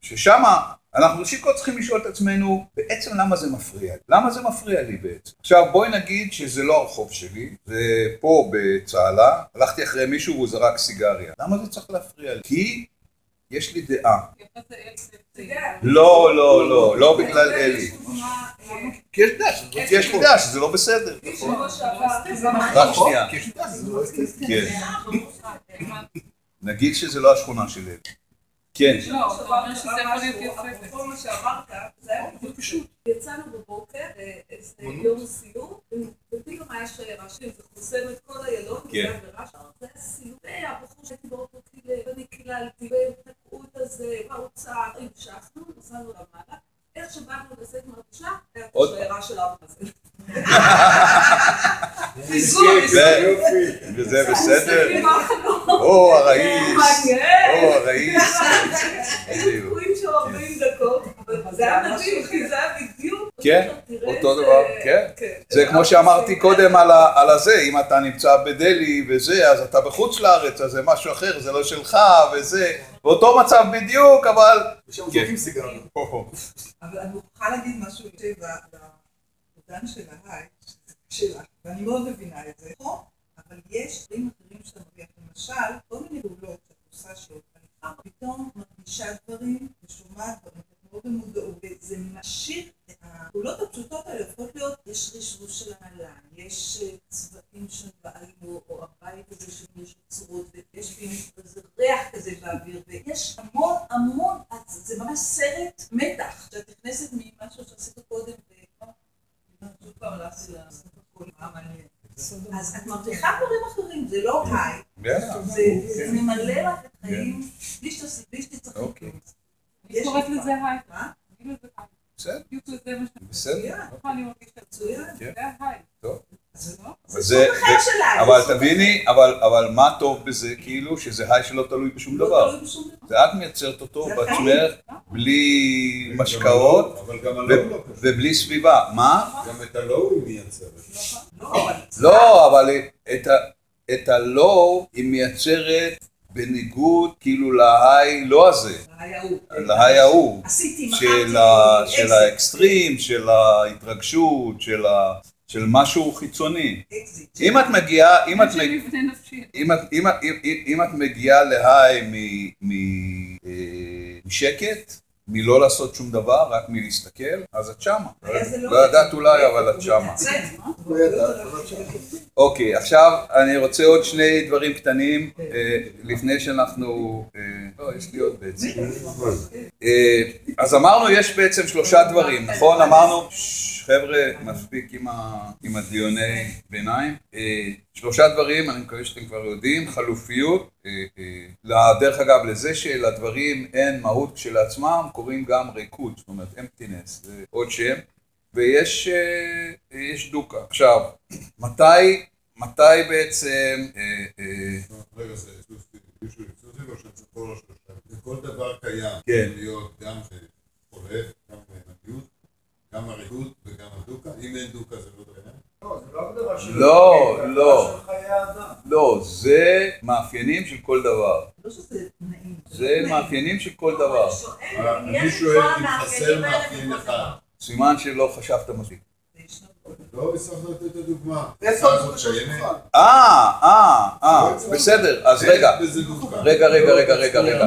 ששמה אנחנו ראשית כל צריכים לשאול את עצמנו, בעצם למה זה מפריע לי? למה זה מפריע לי בעצם? עכשיו בואי נגיד שזה לא הרחוב שלי, זה פה בצהלה, הלכתי אחרי מישהו והוא זרק סיגריה. למה זה צריך להפריע לי? כי יש לי דעה. לא, לא, לא, לא בגלל אלי. כי יש דעה לי דעה שזה לא בסדר. רק שנייה. יש דעה שזה לא אסתטי. כן. נגיד שזה לא השכונה של אלי. כן. לא, אתה אומר שזה יכול להיות יפה. אפרופו מה שאמרת, זה היה בדיוק פשוט. יצאנו בבוקר, איזה יום סיור, ופתאום היה שיירה שלי, זה חוסם את כל איילון, כן. זה היה ברעש, זה היה סיור, והבחור שהייתי באוטו קילל, ואני קיללתי, והם תקעו את הזה, והאוצר, המשכנו, נסענו למעלה, איך שבאנו לזה מרגישה, היה את השיירה של אבא הזה. ו- וזה בסדר? או, הרעיס. או, הרעיס. היינו תקועים שם 40 דקות, זה היה מדהים, כי זה היה בדיוק... כן, אותו דבר, כן. זה כמו שאמרתי קודם על הזה, אם אתה נמצא בדלהי וזה, אז אתה בחוץ לארץ, אז זה משהו אחר, זה לא שלך וזה, באותו מצב בדיוק, אבל... ושם כן. זורקים סיגריה. אבל אני מוכרחה להגיד משהו שבעידן של ההיי, שלה, ואני מאוד מבינה את זה, אבל יש דברים אחרים שאתה מרוויח, למשל, כל מיני פעולות שאת עושה שאתה פתאום מרגישה דברים ושומעת דברים, את מאוד במודעות, וזה משאיר את הפעולות הפשוטות האלה הופכות להיות, יש רשרוש של הנעליים, יש אה, צבעים שבעלו, או הבית הזה שיש צורות, ויש איזה ריח כזה באוויר, ויש המון המון, זה ממש סרט מתח, שאת נכנסת ממשהו שעשית קודם, וכבר, שוב פעם לעשות לעשות הכל, מה מעניין. אז את מרוויחה דברים אחרים, זה לא היי, זה זה ממלא לך את החיים, בלי שתצטרכי. אוקיי. אני קוראת לזה היי. מה? בסדר, בדיוק לזה מה שאתה בסדר. כן. זה היי. טוב. אז לא? זה זה- סוג אחר זה- של היי. אבל זה תביני, אבל אבל מה טוב בזה, כאילו, שזה היי שלא תלוי בשום לא דבר. זה את מייצרת אותו זה בעצמך, בלי משקאות לא. ובלי סביבה. מה? גם את הלא היא מייצרת. לא, אבל לא, אבל את הלא היא מייצרת בניגוד כאילו להיי לא הזה, להיי ההוא. להיי ההוא, עשיתי, של. האקסטרים, של ההתרגשות, של ה- של משהו חיצוני. אם את מגיעה, אם את. אם את, אם, את- אם, מגיעה להיי מ- מ- אה, משקט, מלא לעשות שום דבר, רק מלהסתכל, אז את שמה. זה לא- לא ידעת אולי, אבל את שמה. זה, לא אבל את שם. אוקיי, עכשיו אני רוצה עוד שני דברים קטנים, אה, לפני שאנחנו... אה, לא, יש לי עוד בעצם. אה, אז אמרנו, יש בעצם שלושה דברים, נכון? אמרנו, "ששש, חבר'ה, מספיק עם הדיוני ביניים. אה, שלושה דברים, אני מקווה שאתם כבר יודעים, חלופיות. אה, אה, דרך אגב, לזה שלדברים אין מהות כשלעצמם, קוראים גם ריקות, זאת אומרת emptiness, זה עוד שם. ויש אה, יש דוקה. עכשיו, מתי, מתי בעצם, אה, אה, רגע, זה מישהו אקסקלוסיבי או שזה כל השלושה? כל דבר קיים. כן. להיות גם חולף, גם מנהיגות, גם הריהוט וגם הדוקה. אם אין דוקה זה לא קיים. לא, לא. לא, זה לא. לא, זה מאפיינים של כל דבר. לא. זה מאפיינים של כל דבר. אני שואל אם חסר מאפיין אחד. סימן שלא חשבת מספיק. לא הצלחנו לתת את הדוגמה. אה, אה, אה, בסדר, אז רגע. רגע, רגע, רגע, רגע, רגע.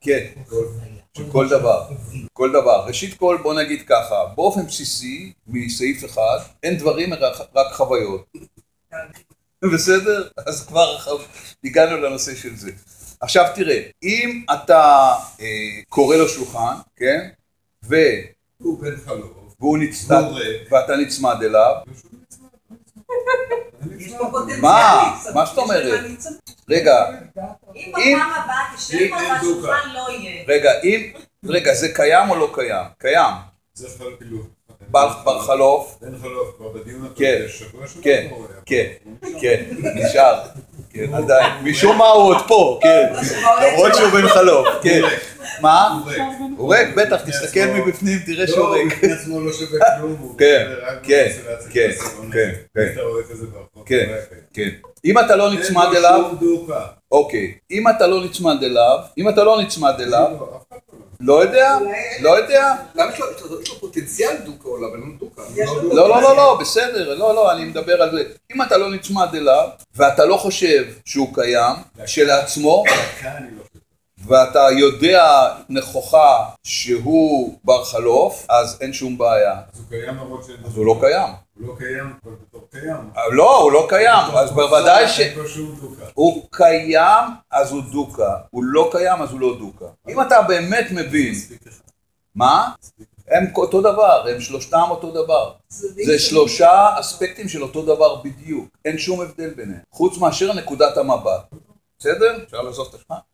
כן, של כל דבר. כל דבר. ראשית כל, בוא נגיד ככה, באופן בסיסי, מסעיף אחד, אין דברים רק חוויות. בסדר? אז כבר הגענו לנושא של זה. עכשיו תראה, אם אתה אה, קורא לו שולחן, כן? ו... הוא בן חלוף. והוא נצמד, ריק. ואתה נצמד אליו, יש פה פוטנציאל מה? מה זאת אומרת? רגע, אם אם- בפעם הבאה תשב אין והשולחן לא יהיה. רגע, אם, רגע, זה קיים או לא קיים? קיים. זה. בר חלוף, בן חלוף כבר בדיון כן. הקודם, שבוע כן. כן, נשאר. כן, נשאר. כן, עדיין. משום מה הוא עוד פה, כן. למרות שהוא בן חלוף, כן. מה? הוא ריק. הוא ריק, בטח, תסתכל מבפנים, תראה שהוא לא, הוא ריק. בפני עצמו לא שווה כלום. כן, כן, כן, כן, כן. כן, ריק. כן. אם אתה לא נצמד אליו. אוקיי. אם אתה לא נצמד אליו, אם אתה לא נצמד אליו, לא, לא. לא יודע, לא יודע. למה יש לו- פוטנציאל דוקה עולה, אבל. יש לו לא, לא, לא, לא, בסדר, לא, לא, אני מדבר על זה. אם אתה לא נצמד אליו, ואתה לא חושב שהוא קיים, כשלעצמו, כאן אני לא חושב. ואתה יודע נכוחה שהוא בר חלוף, אז אין שום בעיה. אז הוא קיים למרות שאין אז הוא לא קיים. הוא לא קיים, אבל בתור קיים. לא, הוא לא קיים, אז בוודאי ש... הוא קיים, אז הוא דוקה. הוא לא קיים, אז הוא לא דוקה. אם אתה באמת מבין, מה? הם אותו דבר, הם שלושתם אותו דבר. זה שלושה אספקטים של אותו דבר בדיוק. אין שום הבדל ביניהם. חוץ מאשר נקודת המבט. בסדר? אפשר לעזוב את השמה?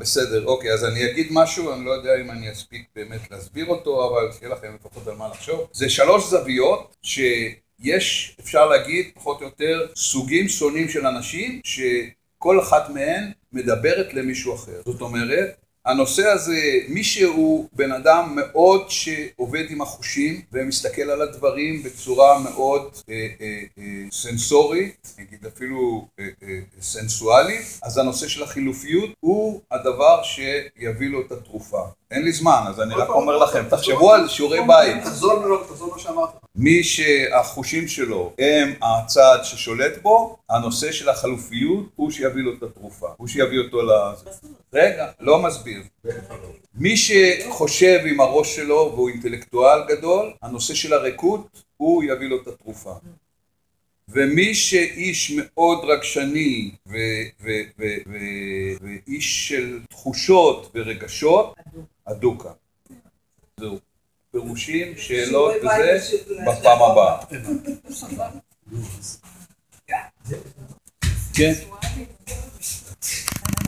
בסדר, אוקיי, אז אני אגיד משהו, אני לא יודע אם אני אספיק באמת להסביר אותו, אבל שיהיה לכם לפחות על מה לחשוב. זה שלוש זוויות שיש, אפשר להגיד, פחות או יותר, סוגים שונים של אנשים, שכל אחת מהן מדברת למישהו אחר. זאת אומרת, הנושא הזה, מי שהוא בן אדם מאוד שעובד עם החושים ומסתכל על הדברים בצורה מאוד אה, אה, אה, סנסורית, נגיד אפילו אה, אה, סנסואלית, אז הנושא של החילופיות הוא הדבר שיביא לו את התרופה. אין לי זמן, אז אני רק אומר לכם, תחשבו על שיעורי בית. תחזור לנו, תחזור מה שאמרת. מי שהחושים שלו הם הצעד ששולט בו, הנושא של החלופיות הוא שיביא לו את התרופה, הוא שיביא אותו לזה. רגע, לא מסביר. מי שחושב עם הראש שלו והוא אינטלקטואל גדול, הנושא של הריקות, הוא יביא לו את התרופה. ומי שאיש מאוד רגשני ואיש של תחושות ורגשות, הדוקה. זהו. פירושים, שאלות וזה, בפעם הבאה. כן.